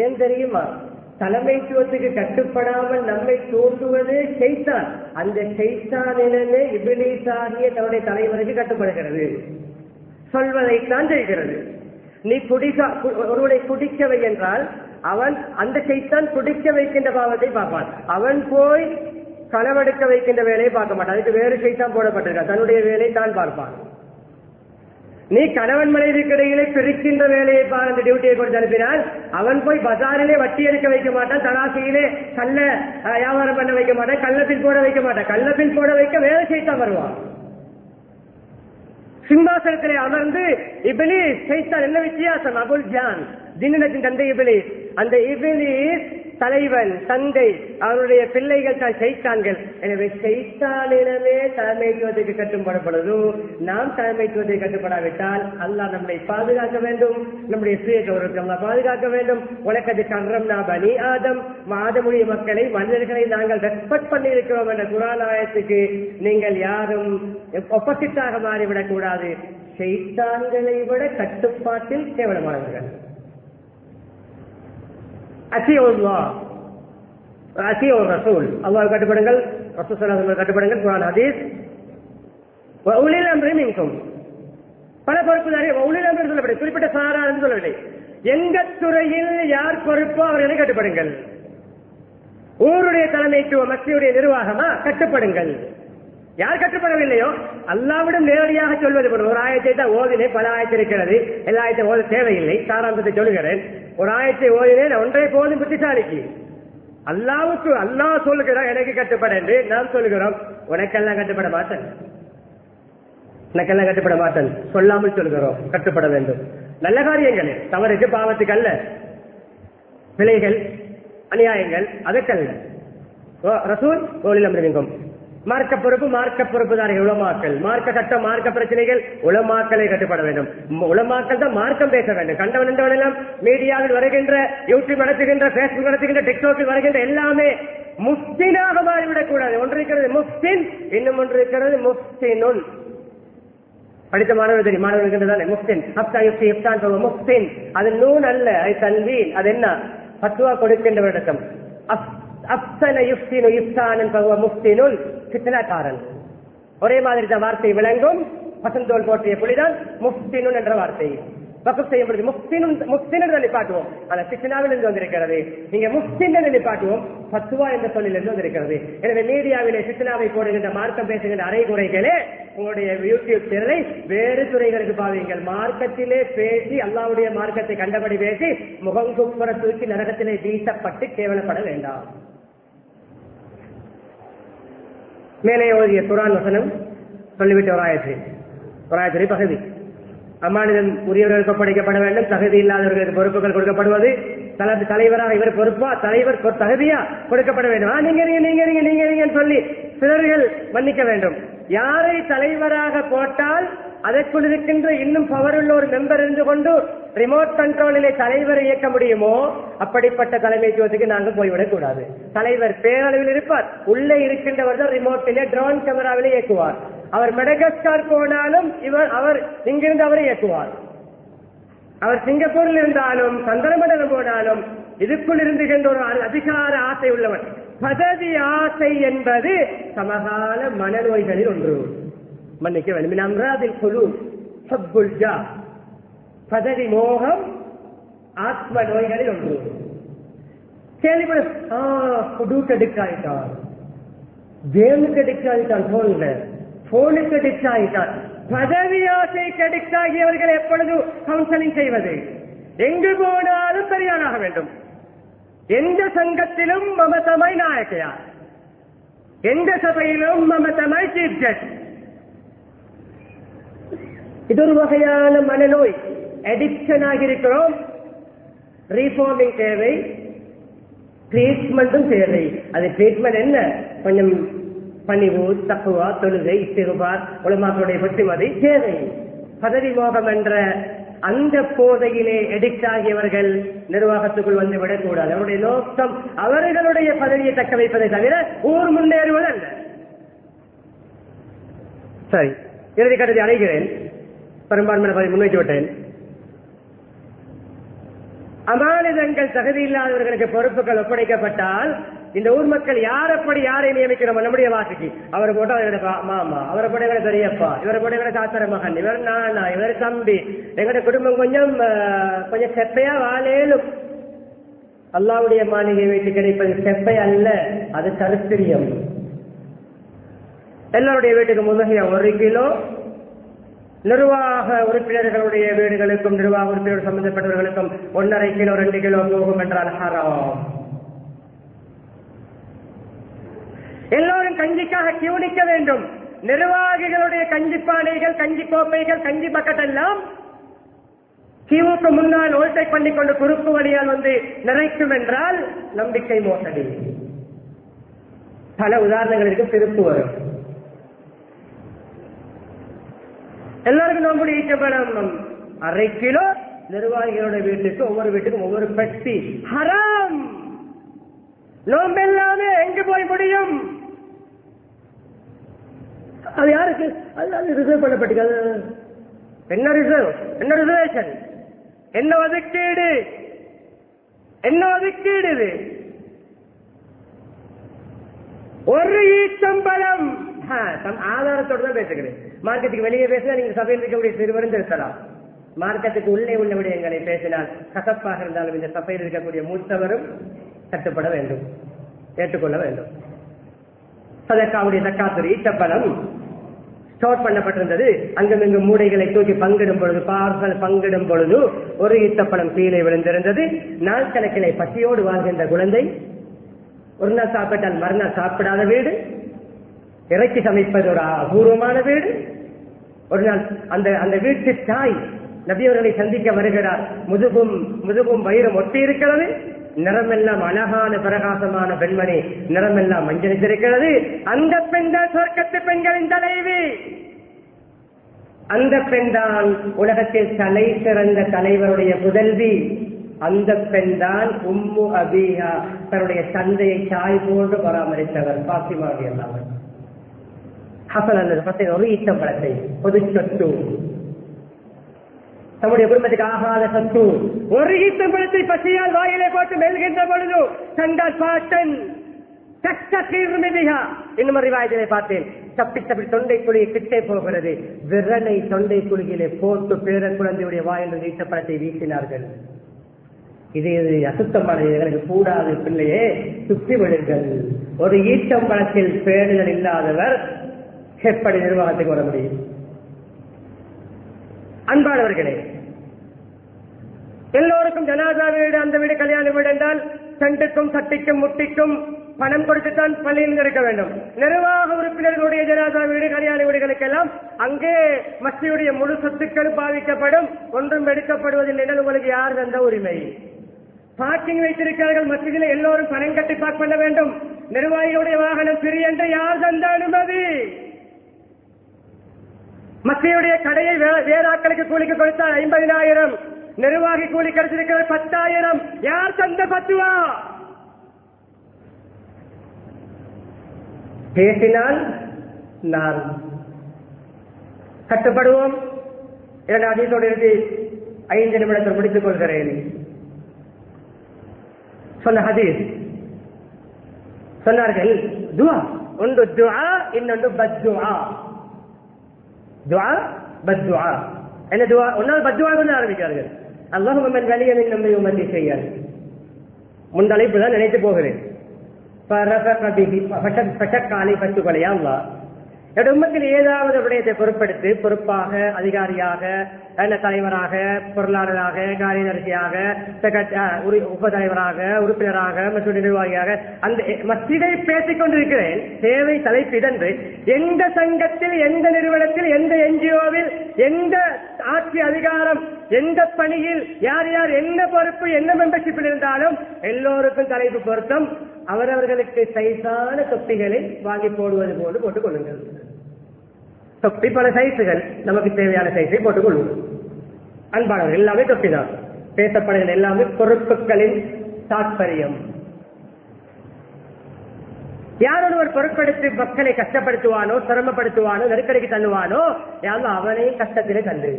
ஏன் தெரியுமா? தலைமைத்துவத்துக்கு கட்டுப்படாமல் நம்மை தூண்டுவது ஷைத்தான் அந்த ஷைத்தானினமே இபிலிசாகிய தன்னுடைய தலைவருக்கு கட்டுப்படுகிறது. சொல்வதைத்தான் செய்கிறது. நீ குடிசா ஒருவனை குடிக்கவை என்றால் அவன் அந்த செய்தான் குடிக்க வைக்கின்ற பாவத்தை பார்ப்பான். அவன் போய் களவெடுக்க வைக்கின்ற வேலையை பார்க்க மாட்டான். அதுக்கு வேறு செய்தான் போடப்பட்டிருக்கான் தன்னுடைய வேலை தான் பார்ப்பான். நீ கணவன் மனைவிக்கு இடையிலே பிரிக்கின்ற வேலையை பார்த்து டியூட்டியை கொடுத்து அனுப்பினால் அவன் போய் பஜாரிலே வட்டி எடுக்க வைக்க மாட்டான் தலாசியிலே கல்ல வியாபாரம் பண்ண வைக்க மாட்டான் கள்ளத்தில் போட வைக்க மாட்டான். கள்ளத்தில் போட வைக்க வேலை செய்தான் வருவான். சிம்மாசனத்திலே அமர்ந்து இபிலி சைத்தான் என்ன வித்தியாசம்? அபுல் ஜான் ஜின்னத்தின் தந்தை இபிலி அந்த இபிலி தலைவன் தந்தை அவருடைய பிள்ளைகள் தான் செய்தான்கள் எனவே செய்தானிடமே தலைமைத்துவத்துக்கு கட்டுப்படப்படுவதும் நாம் தலைமைத்துவத்தை கட்டுப்படாவிட்டால் அல்லாஹ் நம்மை பாதுகாக்க வேண்டும் நம்முடைய சுய கௌரவத்தை பாதுகாக்க வேண்டும். உலகத்து கன்றம் நான் பனி ஆதம். மாதமுடைய மக்களை மனிதர்களை நாங்கள் ரெஸ்பெக்ட் பண்ணி இருக்கிறோம் என்ற குரானாயத்துக்கு நீங்கள் யாரும் ஒப்பசிட்டாக மாறிவிடக் கூடாது செய்தான்களை விட கட்டுப்பாட்டில் கேவலமானவர்கள். அசியோல்லா அசியோ ரசூல் அல்லாஹ் கட்டுப்படுங்கள் ரசூல் ஸல்லல்லாஹு கட்டுப்படுங்கள் குரான் ஹதீஸ் வ உலில் பல பொறுப்புதாரி உலில் சொல்லப்படும் குறிப்பிட்ட சாரா என்று சொல்லவில்லை. எங்க துறையில் யார் பொறுப்போ அவர்களை கட்டுப்படுங்கள். ஊருடைய தலைமைத்துவ மத்தியுடைய நிர்வாகமா? கட்டுப்படுங்கள். யார் கட்டுப்படவில்லையோ? அல்லாவிடம் நேரடியாக சொல்வது போல. ஒரு ஆயத்தை தான் ஓதினே பல ஆயத்து இருக்கிறது. எல்லா ஆயத்தையும் ஓத தேவையில்லை. சாராந்தத்தை சொல்லுகிறேன். ஒரு ஆயத்தை ஓதினேன் ஒன்றை போதும் புத்திசாலிக்கு. அல்லாவுக்கு அல்லாஹ் சொல்லுகிறான் எனக்கு கட்டுப்பட என்று நாம் சொல்லுகிறோம். உனக்கெல்லாம் கட்டுப்பட மாட்டேன். உனக்கெல்லாம் கட்டுப்பட மாட்டேன். சொல்லாமல் சொல்கிறோம் கட்டுப்பட வேண்டும். நல்ல காரியங்கள். தவறுக்கு பாவத்துக்கு அல்ல. பிழைகள் அநியாயங்கள் அதற்கல்ல ஓ, ரசூல் கோலில் அமிர்விங்கும். மார்க்க பொறுப்பு மார்க்க பொறுப்புதாரி உளமாக்கல் மார்க்க சட்டம் மார்க்க பிரச்சனைகள் உளமாக்கலை கட்டுப்பட வேண்டும். உளமாக்கல் தான் மார்க்கம் பேச வேண்டும். கண்டவன் என்றவன் எல்லாம் மீடியாவில் வருகின்ற யூடியூப் நடத்துகின்ற பேஸ்புக் நடத்துகின்ற டிக்டாக்கில் வருகின்ற எல்லாமே முஸ்தினாக மாறிவிடக் கூடாது ஒன்று இருக்கிறது முஸ்தின் இன்னும் ஒன்று இருக்கிறது முஸ்தினுன் படித்த மாணவர் தெரியும். மாணவர் இருக்கின்றதானே? முஃப்தின். ஹப்தா யுப்தி இஃப்தான் சொல்லுவோம் முஃப்தின். அது நூன் அல்ல அது தன்வீன். அது என்ன? பத்துவா கொடுக்கின்றவரிடத்தம். அப்சன ஒரே மாதிரி தான் வார்த்தை விளங்கும். பசந்தோல் போற்றிய புலிதான் முஃப்தினுன் என்ற வார்த்தை. வகுப்பு செய்யும் பொழுது முஃப்தினுன் முஃப்தின் என்று ஆனா சித்தனாவில் இருந்து வந்திருக்கிறது. நீங்க முஃப்தின் என்று நிப்பாட்டுவோம். பத்துவா என்ற சொல்லில் இருந்து வந்திருக்கிறது. எனவே மீடியாவிலே சித்தனாவை போடுகின்ற மார்க்கம் பேசுகின்ற அரைகுறைகளே உங்களுடைய யூடியூப் சேனலை வேறு துறைகளுக்கு பாவீங்கள் மார்க்கத்திலே பேசி அல்லாவுடைய மார்க்கத்தை கண்டபடி பேசி முகம் குப்புற தூக்கி நரகத்திலே வீசப்பட்டு கேவலப்பட வேண்டாம். மேலே ஓதிய குரான் வசனம் சொல்லிவிட்டு ஒரு ஆயத்திரி ஒரு பகுதி அம்மானிதன் உரியவர்களுக்கு ஒப்படைக்கப்பட வேண்டும் தகுதி இல்லாதவர்களுக்கு பொறுப்புகள் கொடுக்கப்படுவது தல- தலைவராக இவர் பொறுப்பா தலைவர் பொ- தகுதியா கொடுக்கப்பட வேண்டும். ஆ, நீங்க நீங்க நீங்க நீங்க நீங்க சொல்லி சிலர்கள் மன்னிக்க வேண்டும். யாரை தலைவராக போட்டால் அதற்குள் இருக்கின்ற இன்னும் பவர் உள்ள ஒரு மெம்பர் இருந்து கொண்டு ரிமோட் கண்ட்ரோலிலே தலைவரை இயக்க முடியுமோ? அப்படிப்பட்ட தலைமைத்துவத்துக்கு நாங்கள் போய்விடக் கூடாது. தலைவர் பேரளவில் இருப்பார். உள்ளே இருக்கின்றவர் தான் ரிமோட்டிலே ட்ரோன் கேமராவிலே இயக்குவார். அவர் மெடகஸ்கார் போனாலும் இவர் அவர் இங்கிருந்து அவரை இயக்குவார். அவர் சிங்கப்பூரில் இருந்தாலும் சந்திரமண்டலம் போனாலும் இதுக்குள் இருந்துகின்ற ஒரு அதிகார ஆசை உள்ளவன். பதவி ஆசை என்பது சமகால மனநோய்களில் ஒன்று. மன்னிக்க வேண்டும். அம்ராதில் குழு சப்புல் ஜா பதவி மோகம் ஆத்ம நோய்களில் ஒன்று. கேள்விப்பட டூட் எடுக்காயிட்டான் கேமுக்கு எடுக்காயிட்டான் போன்ல போனுக்கு எடுக்காயிட்டான் பதவி ஆசைக்கு எடுக்காகியவர்கள் எப்பொழுது கவுன்சிலிங் செய்வது? எங்கு போனாலும் சரியானாக வேண்டும். எந்த சங்கத்திலும் மமதமாய் நாயக்கையார் எந்த சபையிலும் மமதமாய் சீஃப் ஜட்ஜ் இது ஒரு வகையான மனநோய் அடிக்ஷன் ஆகியிருக்கிறோம் ரீஃபார்மிங் தேவை ட்ரீட்மெண்ட்டும் தேவை அது ட்ரீட்மெண்ட் என்ன கொஞ்சம் பணிவு தப்புவா தொழுகை சிறுபார் உலமாக்களுடைய புத்திமதி தேவை பதவி மோகம் என்ற அந்த போதையிலே எடிக்ட் ஆகியவர்கள் நிர்வாகத்துக்குள் வந்து விடக்கூடாது அவருடைய நோக்கம் அவர்களுடைய பதவியை தக்க வைப்பதை தவிர ஊர் முன்னேறுவது அல்ல சரி இறுதி கட்டத்தை அடைகிறேன் பெரும்பான்மையான முன்வைத்து விட்டேன் அமானிதங்கள் தகுதி இல்லாதவர்களுக்கு பொறுப்புகள் ஒப்படைக்கப்பட்டால் இந்த ஊர் மக்கள் யார் அப்படி யாரை நியமிக்கிறோம் நம்முடைய வாசிக்கு அவரை போட்டா எங்களோட மாமா அவரை போட்ட எங்களை பெரியப்பா இவரை போட்ட எங்களை சாத்திர மகன் இவர் நானா இவர் தம்பி எங்களோட குடும்பம் கொஞ்சம் கொஞ்சம் செப்பையா வாழேலும். அல்லாவுடைய மாளிகை வீட்டு கிடைப்பது செப்பை அல்ல அது சரித்திரியம் எல்லாருடைய வீட்டுக்கு முதலிய ஒரு கிலோ நிர்வாக உறுப்பினர்களுடைய வீடுகளுக்கும் நிர்வாக உறுப்பினர் சம்பந்தப்பட்டவர்களுக்கும் ஒன்னரை கிலோ ரெண்டு கிலோ போகும் என்றால் ஹராம். எல்லோரும் கஞ்சிக்காக கியூ நிற்க வேண்டும். நிர்வாகிகளுடைய கஞ்சி பானைகள் கஞ்சி கோப்பைகள் கஞ்சி பக்கெட் எல்லாம் கியூவுக்கு முன்னால் ஓட்டை பண்ணிக்கொண்டு குறுக்கு வழியால் வந்து நிறைக்கும் என்றால் நம்பிக்கை மோசடி. பல உதாரணங்களுக்கு திருப்பு வரும் எல்லாருக்கும் நோம்பு ஈச்சப்படம் அரை கிலோ நிர்வாகிகளோட வீட்டுக்கு ஒவ்வொரு வீட்டுக்கும் ஒவ்வொரு பெட்டி. ஹராம். நோம்பு இல்லாம எங்கு போய் முடியும்? அது யாருக்கு? அது ரிசர்வ் பண்ணப்பட்டிருக்கு என்ன ரிசர்வ் என்ன ரிசர்வேஷன் என்ன ஒதுக்கீடு? என்ன ஒதுக்கீடு இது? ஒரு ஈச்சம்பழம் ஆதாரத்தோடு தான் பேசுகிறேன் மார்க்கெட்டுக்கு வெளியே பேசினா நீங்க சபையில் இருக்கக்கூடிய சிறுவரும் திருத்தலாம். மார்க்கெட்டுக்கு உள்ளே உள்ள விடயங்களை பேசினால் கசப்பாக இருந்தாலும் இந்த சபையில் இருக்கக்கூடிய மூத்தவரும் கட்டுப்பட வேண்டும் ஏற்றுக்கொள்ள வேண்டும். சதக்காவுடைய தக்காத்துறை ஈட்டப்பணம் ஸ்டோர் பண்ணப்பட்டிருந்தது. அங்குமிங்கு மூடைகளை தூக்கி பங்கிடும் பொழுது பார்சல் பங்கிடும் பொழுது ஒரு ஈட்டப்பழம் கீழே விழுந்திருந்தது. நாள் கணக்கிலே பசியோடு வாழ்கின்ற குழந்தை ஒரு நாள் சாப்பிட்டால் மறுநாள் சாப்பிடாத வீடு இறக்கி சமைப்பது ஒரு அபூர்வமான வீடு. ஒரு நாள் அந்த அந்த வீட்டு தாய் நபியவர்களை சந்திக்க வருகிறார். முதுகும் முதுகும் வயிறும் ஒட்டி இருக்கிறது. நிறமெல்லாம் அழகான பிரகாசமான பெண்மணி நிறமெல்லாம் மஞ்சளித்திருக்கிறது. அந்த பெண்கள் சொர்க்கத்து பெண்களின் தலைவி. அந்த பெண்தான் உலகத்தில் தலை சிறந்த தலைவருடைய புதல்வி. அந்த பெண்தான் உம்மு அபிஹா தன்னுடைய தந்தையை தாய் போன்று பராமரித்தவர் பாசிமாவி அல்லாமல் ஹசன் அல்லது ஹசன் ஒரு ஈட்டப்பழத்தை பொது சத்து தம்முடைய குடும்பத்துக்கு ஆகாத சத்து ஒரு ஈட்டப்பழத்தை பசியால் வாயிலே போட்டு மெல்கின்ற பொழுது கண்டால் பாட்டன் இன்னும் அறிவாயத்திலே பார்த்தேன் தப்பி தப்பி தொண்டை குழியை கிட்டே போகிறது விரலை தொண்டை குழியிலே போட்டு பேர குழந்தையுடைய வாயில் ஈட்டப்பழத்தை வீசினார்கள். இது இது எங்களுக்கு எனக்கு கூடாது பிள்ளையே. சுற்றி விடுங்கள் ஒரு ஈட்டம் பழத்தில் பேடுதல் இல்லாதவர் எப்படி நிர்வாகத்துக்கு வர முடியும்? அன்பானவர்களே எல்லோருக்கும் ஜனாதா வீடு அந்த வீடு கல்யாண வீடு என்றால் செண்டுக்கும் சட்டிக்கும் முட்டிக்கும் பணம் கொடுத்துத்தான் பள்ளியில் இருக்க வேண்டும். நிர்வாக உறுப்பினர்களுடைய ஜனாதா வீடு கல்யாண வீடுகளுக்கெல்லாம் அங்கே மத்தியுடைய முழு சொத்துக்கள் பாதிக்கப்படும் ஒன்றும் எடுக்கப்படுவதில்லை என்றால் உங்களுக்கு யார் தந்த உரிமை? பார்க்கிங் வைத்திருக்கிறார்கள் மத்தியில் எல்லோரும் பணம் கட்டி பார்க் பண்ண வேண்டும். நிர்வாகிகளுடைய வாகனம் பிரி என்று யார் தந்த அனுமதி? மத்தியுடைய கடையை வேதாக்களுக்கு வேறாக்களுக்கு கூலிக்கு கொடுத்தால் ஐம்பதினாயிரம். நிர்வாகி கூலி கிடைச்சிருக்கிறது பத்தாயிரம். யார் தந்த பத்துவா? பேசினால் நான் கட்டுப்படுவோம். இரண்டு அதீதோடு இருந்து ஐந்து நிமிடத்தில் முடித்துக் கொள்கிறேன். சொன்ன ஹதீஸ். சொன்னார்கள் துவா ஒன்று துவா இன்னொன்று பத் துவா. பத்துவா என்ன துவா ஒன்றாவது பத்துவா கொண்டு ஆரம்பிக்கிறார்கள் அல்லாஹ் மன் வலிய மின் நம்மை உமதி செய்யார் முந்தலைப்பு தான் நினைத்து போகிறேன் பட்டக்காலை பத்துக்கொலையா அல்லா என்னுடைய குடும்பத்தில் ஏதாவது விடயத்தை பொறுப்படுத்தி பொறுப்பாக அதிகாரியாக தலைவராக பொருளாளராக காரியதரிசியாக செக்ரட்ட- உப தலைவராக உறுப்பினராக மற்றும் நிர்வாகியாக அந்த மத்தியை பேசிக் கொண்டிருக்கிறேன். தேவை தலைப்பிடன்று எந்த சங்கத்தில் எந்த நிறுவனத்தில் எந்த என்ஜிஓவில் எந்த ஆட்சி அதிகாரம் எந்த பணியில் யார் யார் என்ன பொறுப்பு என்ன மெம்பர்ஷிப்பில் இருந்தாலும் எல்லோருக்கும் தலைப்பு பொருத்தம். அவரவர்களுக்கு சைஸான தொப்பிகளை வாங்கி போடுவது போன்று போட்டுக் கொள்ளுங்கள். தொப்பி பல சைஸுகள் நமக்கு தேவையான சைஸை போட்டுக்கொள்வோம். அன்பானவர்கள் எல்லாமே தொப்பி தான் பேசப்படுகிற எல்லாமே பொறுப்புகளின் தாற்பயம் யார் ஒருவர் பொருட்படுத்தி மக்களை கஷ்டப்படுத்துவானோ சிரமப்படுத்துவானோ நெருக்கடிக்கு தள்ளுவானோ யாரும் அவனையும் கஷ்டத்திலே தள்ளு.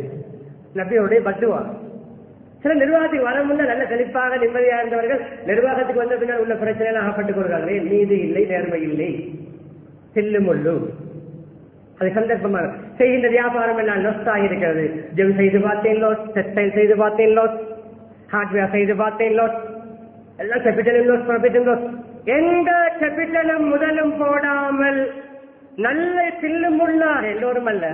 நபியோடைய பட்டுவான் சில நிர்வாகத்துக்கு வர முன்ன நல்ல செழிப்பாக நிம்மதியாக இருந்தவர்கள் நிர்வாகத்துக்கு வந்த பின்னர் உள்ள பிரச்சனை அகப்பட்டுக் கொள்கிறார்களே. நீதி இல்லை நேர்மை இல்லை. செல்லு அது சந்தர்ப்பமாக செய்கின்ற வியாபாரம் எல்லாம் லொஸ்ட் ஆகியிருக்கிறது ஜெம் செய்து பார்த்தேன் லோஸ் டெக்ஸ்டைல் செய்து பார்த்தேன் லோஸ் ஹார்ட்வேர் செய்து பார்த்தேன் லோஸ் எல்லாம் கேபிட்டலும் லோஸ் ப்ராஃபிட்டும் லோஸ் எந்த கேபிட்டலும் முதலும் போடாமல் நல்ல சில்லும் உள்ளார். எல்லோரும் அல்ல.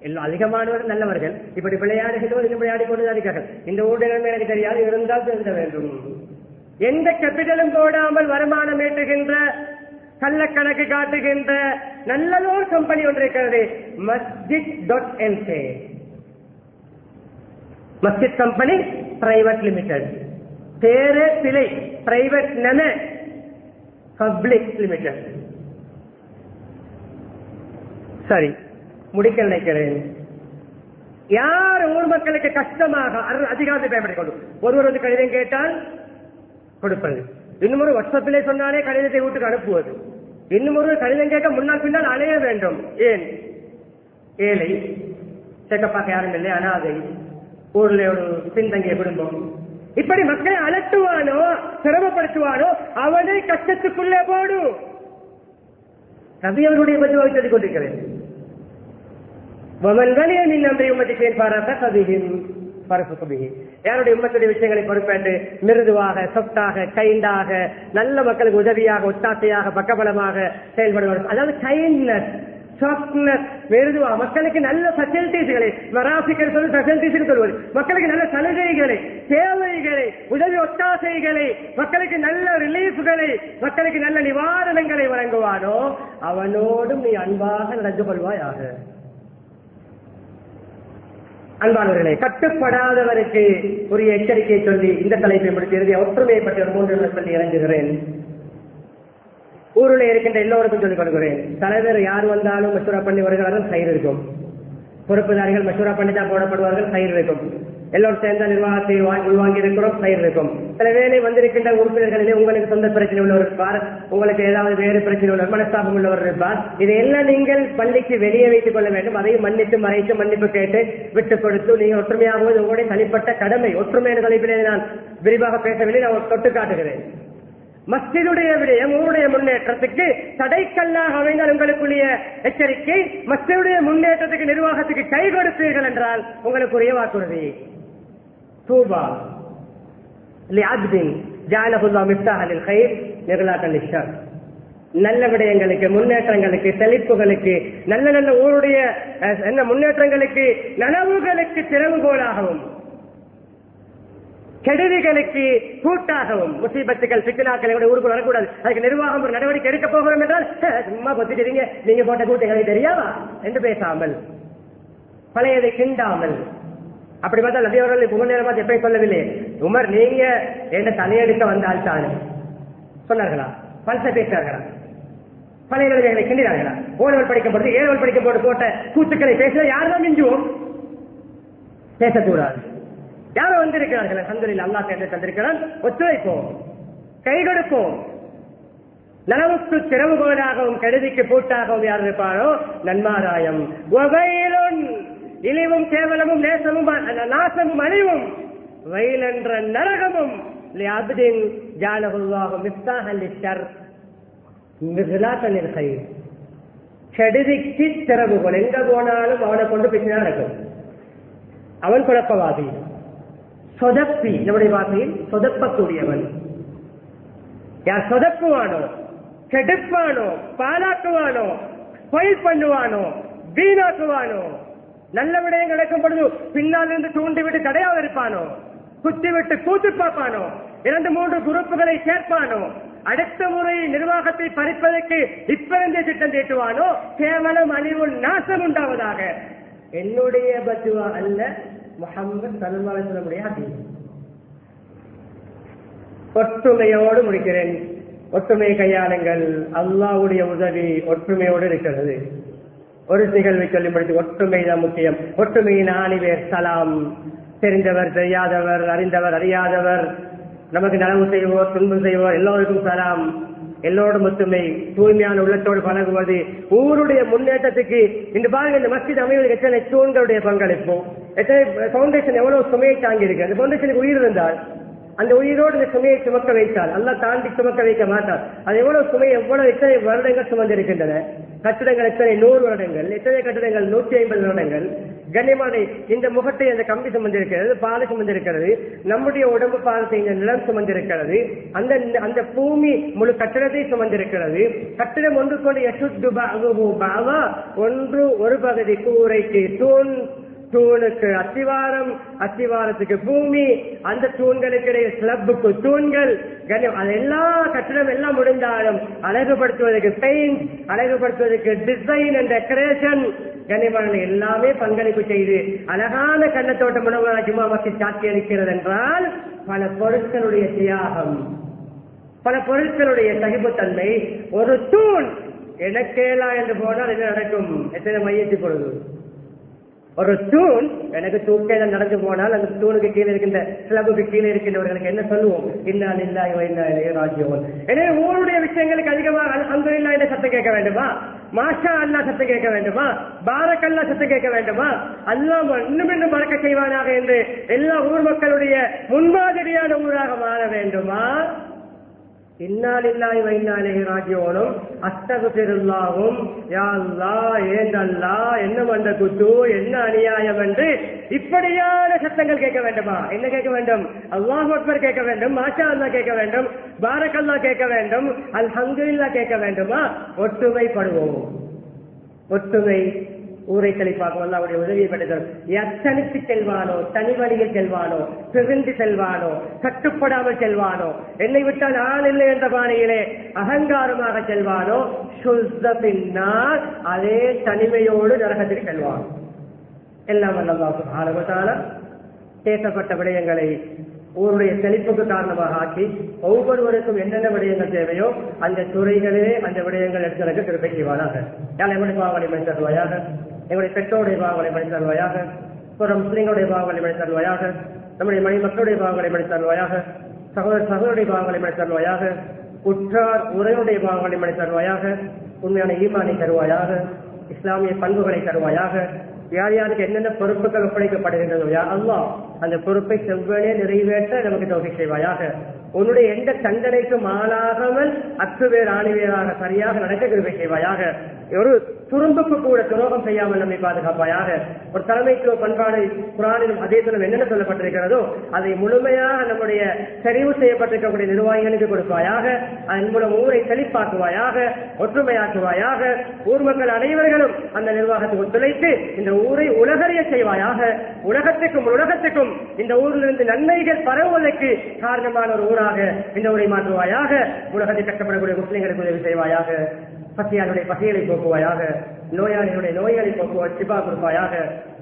எல்லாம் அதிகமானவர்கள் நல்லவர்கள். இப்படி விளையாடுகிறோம் இது விளையாடி கொண்டுதான் இருக்கிறார்கள். இந்த ஊடகம் எனக்கு தெரியாது இருந்தால் தெரிந்த வேண்டும். எந்த கேபிட்டலும் போடாமல் வருமானம் ஏற்றுகின்ற கள்ளக்கணக்கு காட்டுகின்ற நல்லதோர் கம்பெனி ஒன்று இருக்கிறது. Masjid dot NK Masjid company private limited பேரே பிழை பிரைவேட் நென பப்ளிக் லிமிடெட் சரி முடிக்க நினைக்கிறேன். யார் ஊர் மக்களுக்கு கஷ்டமாக அதிகாரத்தை பயன்படுத்திக் கொள்ளும்? ஒருவர் வந்து கடிதம் கேட்டால் கொடுப்பது. இன்னும் ஒரு வாட்ஸ்அப்பிலே சொன்னாலே கடிதத்தை வீட்டுக்கு அனுப்புவது இன்னும் ஒரு கடிதம் கேட்க முன்னால் பின்னால் அலைய வேண்டும் ஏன் ஏழை செக்கப்பாக்க யாரும் இல்லை அனாதை ஊர்ல ஒரு பின்தங்கிய குடும்பம் இப்படி மக்களை அலட்டுவானோ சிரமப்படுத்துவானோ அவனை கஷ்டத்துக்குள்ளே போடும் கவி அவருடைய பதிவாக சொல்லிக் கொண்டிருக்கிறேன் ومن ولي من امر امتك فرفق بهم فرفق به யாருடைய உம்மத்துடைய விஷயங்களை பொறுப்பேற்று மிருதுவாக சொத்தாக கைண்டாக நல்ல மக்களுக்கு உதவியாக ஒத்தாசையாக பக்கபலமாக செயல்படுவார் அதாவது கைண்ட்னஸ் மெருதுவா. மக்களுக்கு நல்ல ஃபெசிலிட்டிஸ்களை மராசிக்கர் சொல்லி ஃபெசிலிட்டிஸ் சொல்வது மக்களுக்கு நல்ல சலுகைகளை சேவைகளை உதவி ஒத்தாசைகளை மக்களுக்கு நல்ல ரிலீஃப்களை மக்களுக்கு நல்ல நிவாரணங்களை வழங்குவானோ அவனோடும் நீ அன்பாக நடந்து கொள்வாயாக. அன்பானவர்களே கட்டுப்படாதவருக்கு உரிய எச்சரிக்கையை சொல்லி இந்த தலைப்பை முடித்து ஒற்றுமையை பற்றி ஒரு மூன்று சொல்லி இறங்குகிறேன். ஊரில் இருக்கின்ற எல்லோருக்கும் சொல்லிக் கொடுக்கிறேன். தலைவர் யார் வந்தாலும் மசூரா பண்ணி வருகிறார்கள் சைர் இருக்கும். பொறுப்புதாரிகள் மசூரா பண்ணி தான் போடப்படுவார்கள் சைர் இருக்கும். எல்லோரும் சேர்ந்த நிர்வாகத்தை உள்வாங்கி இருக்கிறோம் சைர் இருக்கும் சில வேலை வந்திருக்கின்ற உறுப்பினர்களிலே உங்களுக்கு சொந்த பிரச்சனை உள்ளவர் இருப்பார் உங்களுக்கு ஏதாவது வேறு பிரச்சனை உள்ள மனஸ்தாபம் உள்ளவர் இருப்பார் இதையெல்லாம் நீங்கள் பள்ளிக்கு வெளியே வைத்துக் கொள்ள வேண்டும். அதையும் மன்னித்து மறைத்து மன்னிப்பு கேட்டு விட்டுக் கொடுத்து நீங்கள் ஒற்றுமையாகுவது உங்களுடைய தனிப்பட்ட கடமை ஒற்றுமை என்ற தலைப்பிலே நான் விரிவாக பேசவில்லை நான் தொட்டு காட்டுகிறேன். மஸ்ஜிதுடைய விடயம் உங்களுடைய முன்னேற்றத்துக்கு தடைக்கல்லாக அமைந்தால் உங்களுக்குரிய எச்சரிக்கை மஸ்ஜிதுடைய முன்னேற்றத்துக்கு நிர்வாகத்துக்கு கை கொடுப்பீர்கள் என்றால் உங்களுக்குரிய வாக்குறுதி. தூபா لعبد جعله الله مفتاحا للخير مغلاقا للشر நல்ல விடயங்களுக்கு முன்னேற்றங்களுக்கு செழிப்புகளுக்கு நல்ல நல்ல ஊருடைய அஹ், என்ன முன்னேற்றங்களுக்கு நனவுகளுக்கு திறவுகோலாகவும் கெடுதிகளுக்கு கூட்டாகவும் முசீபத்துகள் சிக்கலாக்கள் எங்களுடைய ஊருக்கு வரக்கூடாது அதுக்கு நிர்வாகம் ஒரு நடவடிக்கை எடுக்க போகிறோம் என்றால் "அஹ், சும்மா பொத்திட்டீங்க நீங்க போட்ட கூட்டங்களை தெரியாதா என்று பேசாமல் பழையதை கிண்டாமல் அப்படி பார்த்தா நபி அவர்கள் உங்கள் நேரமா எப்படி சொல்லவில்லை? உமர் நீங்க என்ன தலையெடுக்க வந்தால் தானே. சொன்னார்களா? பல்ச பேசினார்களா பழைய நிலைமைகளை கிண்டினார்களா? ஓனவர் படிக்கும் போது ஏழவல் படிக்கும் போது போட்ட கூத்துக்களை பேச யார்தான் மிஞ்சுவோம்? பேசக்கூடாது. யாரோ வந்திருக்கிறார்கள்? சந்தரில் அல்லா சேர்ந்து தந்திருக்கிறான். ஒத்துழைப்போம். கை கொடுப்போம். நனவுக்கு திறவுகோலாகவும் கருதிக்கு பூட்டாகவும் யார் இருப்பாரோ? நன்மாராயம். இழிவும் கேவலமும் நேசமும் நாசமும் அழிவும். வயலென்ற நரகமும். லிஅப்தின் ஜாலகுல்லாஹு மிஃப்தாஹன் லிஷர் மிர்லாத்தன் லில் கெடுதிக்கு திறவுகோல் எங்க போனாலும் அவனை கொண்டு பின்னா நடக்கும் அவன் குழப்பவாதி. சொதப்பி. நம்முடைய வார்த்தையில் சொதப்பக்கூடியவன். யார் சொதப்புவானோ கெடுப்பானோ பாலாக்குவானோ பொய் பண்ணுவானோ வீணாக்குவானோ நல்ல விடயம் கிடைக்கும் பொழுது பின்னால் இருந்து தூண்டிவிட்டு தடையாக இருப்பானோ? குத்தி விட்டு கூத்து பார்ப்பானோ? இரண்டு மூன்று குரூப்புகளை சேர்ப்பானோ? அடுத்த முறை நிர்வாகத்தை பறிப்பதற்கு இப்பிறந்தே திட்டம் தீட்டுவானோ? கேவலம் அழிவு நாசம் உண்டாவதாக. என்னுடைய பத்துவா அல்ல முகமது சல்மானுடைய அதீதம் ஒற்றுமையோடு முடிக்கிறேன். ஒற்றுமை கையாளுங்கள். அல்லாவுடைய உதவி ஒற்றுமையோடு இருக்கிறது. ஒரு நிகழ்வை சொல்லி முடித்து ஒற்றுமை தான் முக்கியம். ஒற்றுமையின் ஆணிவேர் சலாம். தெரிந்தவர் தெரியாதவர் அறிந்தவர் அறியாதவர். நமக்கு நலவு செய்வோர் துன்பம் செய்வோர் எல்லோருக்கும் சலாம். எல்லோரும் ஒற்றுமை. தூய்மையான உள்ளத்தோடு பழகுவது. ஊருடைய முன்னேற்றத்துக்கு இந்த பாருங்க இந்த மஸ்ஜித் அமைவதற்கு எத்தனை தூண்களுடைய பங்களிப்போம் எத்தனை பவுண்டேஷன் எவ்வளவு சுமையை தாங்கி இருக்கு அந்த பவுண்டேஷனுக்கு உயிர் இருந்தால் அந்த உயிரோடு இந்த சுமையை சுமக்க வைத்தால் அல்ல தாண்டி சுமக்க வைக்க மாட்டார். அது எவ்வளவு சுமை எவ்வளவு எத்தனை வருடங்கள் சுமந்திருக்கின்றன. கட்டிடங்கள் எத்தனை? நூறு வருடங்கள். எத்தனை கட்டிடங்கள்? நூற்றி ஐம்பது வருடங்கள். கண்ணியமான இந்த முகத்தை அந்த கம்பி சுமந்திருக்கிறது பாலை சுமந்திருக்கிறது. நம்முடைய உடம்பு பாலத்தை இந்த நிலம் சுமந்திருக்கிறது. அந்த அந்த பூமி முழு கட்டிடத்தை சுமந்திருக்கிறது. கட்டிடம் ஒன்று கொண்டு யசுத்து பாவா ஒன்று ஒரு பகுதி கூரைக்கு தூண் தூணுக்கு அத்திவாரம் அத்திவாரத்துக்கு பூமி அந்த தூண்களுக்கு இடையே ஸ்லப்புக்கு தூண்கள் கண்ணியம் அது எல்லா கட்டிடம் எல்லாம் முடிந்தாலும் அழகுபடுத்துவதற்கு பெயிண்ட் அழகுபடுத்துவதற்கு டிசைன் அண்ட் டெக்கரேஷன் கண்ணியமான எல்லாமே பங்களிப்பு செய்து அழகான கண்ணத்தோட்டம் உணவு ஜும்மா மக்கள் சாட்சி அளிக்கிறது என்றால் பல பொருட்களுடைய தியாகம் பல பொருட்களுடைய சகிப்புத்தன்மை ஒரு தூண் எனக்கேலா என்று போனால் என்ன நடக்கும்? எத்தனை மையத்தை பொழுது? ஒரு தூண் எனக்கு தூக்கையில நடந்து போனால் அந்த தூணுக்கு கீழே இருக்கின்ற சிலபுக்கு கீழே இருக்கின்றவர்களுக்கு என்ன சொல்லுவோம்? இன்னால் இல்லா இன்னா எனவே ஊருடைய விஷயங்களுக்கு அதிகமாக அந்த இல்லா என்ற சத்தம் கேட்க வேண்டுமா? மாஷா அல்லா சத்தம் கேட்க வேண்டுமா? பாரக் அல்லா சத்தம் கேட்க வேண்டுமா? அல்லா இன்னும் இன்னும் பறக்க செய்வானாக என்று எல்லா ஊர் மக்களுடைய முன்மாதிரியான ஊராக மாற வேண்டுமா? இன்னாலில்லாய் வைநாளிகை ராஜ்யோனும் அஸ்தகுபிருல்லாவும் யாழ்லா ஏந்தல்லா என்ன வந்த குத்து? என்ன அநியாயம் என்று இப்படியான சத்தங்கள் கேட்க வேண்டுமா? என்ன கேட்க வேண்டும்? அல்லாஹ் அக்பர் கேட்க வேண்டும் மாஷா அல்லா கேட்க வேண்டும் பாரக்கல்லா கேட்க வேண்டும் அல் அல்ஹம்துலில்லா கேட்க வேண்டுமா? ஒற்றுமைப்படுவோம். ஒற்றுமை ஊரை தெளிப்பாக்கும் அல்லாவுடைய உதவியை பெற்றது எத்தனித்து செல்வானோ தனி வழியில் செல்வானோ பிரிந்து செல்வானோ கட்டுப்படாமல் செல்வானோ என்னை விட்டால் ஆள் இல்லை என்ற பாணியிலே அகங்காரமாக செல்வானோ சுத்த பின்னால் அதே தனிமையோடு நரகத்தில் செல்வான். எல்லாம் அல்லவாக்கும் ஆரம்பத்தால பேசப்பட்ட விடயங்களை ஊருடைய செழிப்புக்கு காரணமாக ஆக்கி ஒவ்வொருவருக்கும் என்னென்ன விடயங்கள் தேவையோ அந்த துறைகளே அந்த விடயங்கள் எடுத்ததற்கு திருப்பி செய்வானாக யார் மாவட்டம் பாவங்களை மணி எங்களுடைய பெற்றோருடைய பாவங்களை மன்னித்தருவாயாக தருவாயாக பிற முஸ்லிம்களுடைய பாவங்களை மன்னித்தருவாயாக நம்முடைய மணி மக்களுடைய பாவங்களை மன்னித்தருவாயாக சகோதர சகோதருடைய பாவங்களை மன்னித்தருவாயாக உற்றார் உரையுடைய பாவங்களை மன்னித்தருவாயாக உண்மையான ஈமானை தருவாயாக. இஸ்லாமிய பண்புகளை தருவாயாக. யார் யாருக்கு என்னென்ன பொறுப்புகள் ஒப்படைக்கப்படுகின்றதோ யா அல்லாஹ் அந்த பொறுப்பை செவ்வனே நிறைவேற்ற நமக்கு தொகை செய்வாயாக. உன்னுடைய எந்த தண்டனைக்கும் ஆளாகாமல் அத்துவேர் ஆணிவேராக சரியாக நடக்க கிருபை செய்வாயாக. ஒரு துரும்புக்கு கூட துரோகம் செய்யாமல் நம்மை பாதுகாப்பாயாக ஒரு தலைமைத்துவ பண்பாடு குரானிலும் அதே தினம் என்னென்ன சொல்லப்பட்டிருக்கிறதோ அதை முழுமையாக நம்முடைய தெரிவு செய்யப்பட்டிருக்கக்கூடிய நிர்வாகிகளுக்கு கொடுப்பாயாக அதன் மூலம் ஊரை செழிப்பாக்குவாயாக ஒற்றுமையாக்குவாயாக ஊர் மக்கள் அனைவர்களும் அந்த நிர்வாகத்தை ஒத்துழைத்து இந்த ஊரை உலகறிய செய்வாயாக. உலகத்துக்கும் உலகத்துக்கும் இந்த ஊரிலிருந்து நன்மைகள் பரவுவதற்கு காரணமான ஒரு ஊராக இந்த ஊரை மாற்றுவாயாக. உலகத்தை கட்டப்படக்கூடிய முஸ்லிம்களுக்கு உதவி செய்வாயாக. பசியானுடைய பசிகளை போக்குவாயாக நோயாளிகளுடைய நோய்களை போக்குவா சிபா கொடுப்பாயாக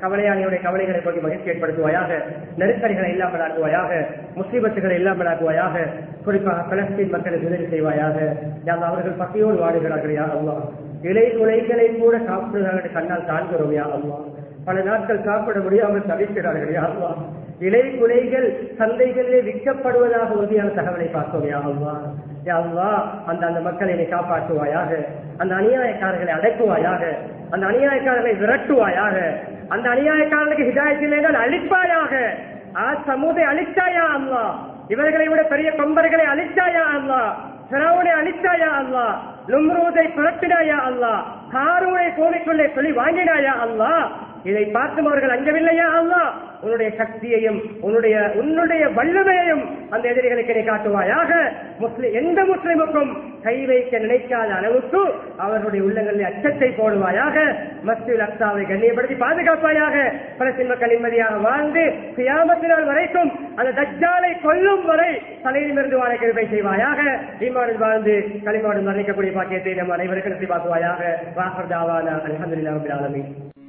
கவலையாளியுடைய கவலைகளை போக்கி மகிழ்ச்சி ஏற்படுத்துவாயாக நெருக்கடிகளை இல்லாமலாக்குவாயாக ஆக்குவாயாக இல்லாமலாக்குவாயாக குறிப்பாக பலஸ்தீன் மக்களுக்கு உதவி செய்வாயாக யார் அவர்கள் பசியோடு வாடுகிறார்கள் யா அவ்வா இலை குலைகளை கூட சாப்பிடுகிறார்கள் கண்ணால் காண்கிறோம் யா அல்லா பல நாட்கள் சாப்பிட முடியாமல் தவிக்கிறார்கள் யா அல்லா இலை குலைகள் சந்தைகளிலே விற்கப்படுவதாக உறுதியான தகவலை பார்த்தோம் யா அல்லா யா அந்த அந்த மக்களை நீ காப்பாற்றுவாயாக அந்த அநியாயக்காரர்களை அடக்குவாயாக அந்த அநியாயக்காரர்களை விரட்டுவாயாக அந்த அநியாயக்காரர்களுக்கு ஹிதாயத்தில் அழிப்பாயாக. ஆ சமூதை அழிச்சாயா அல்லா இவர்களை விட பெரிய கொம்பர்களை அழிச்சாயா அல்லா சிறவுனை அழிச்சாயா அல்லா லும்ரூதை புரட்டினாயா அல்லா காரூனை கோவிக்குள்ளே சொல்லி வாங்கினாயா அல்லா இதை பார்த்தும் அவர்கள் அஞ்சவில்லையா? அல்லா உன்னுடைய சக்தியையும் உன்னுடைய உன்னுடைய வல்லமையையும் அந்த எதிரிகளுக்கு நீ காட்டுவாயாக. முஸ்லிம் எந்த முஸ்லிமுக்கும் கை வைக்க நினைக்காத அளவுக்கு அவர்களுடைய உள்ளங்களில் அச்சத்தை போடுவாயாக. மஸ்ஜித் அக்தாவை கண்ணியப்படுத்தி பாதுகாப்பாயாக பலஸ்தீன் மக்கள் நிம்மதியாக வாழ்ந்து சியாமத்தினால் வரைக்கும் அந்த தஜ்ஜாலை கொல்லும் வரை தலையிலிருந்து வாழ கிருபை செய்வாயாக. ஈமானில் வாழ்ந்து களிமாடு மரணிக்கக்கூடிய பாக்கியத்தை நம் அனைவருக்கும் நன்றி பார்க்குவாயாக வாசர்தாவான அலமதுல்லா ஆலமீன்.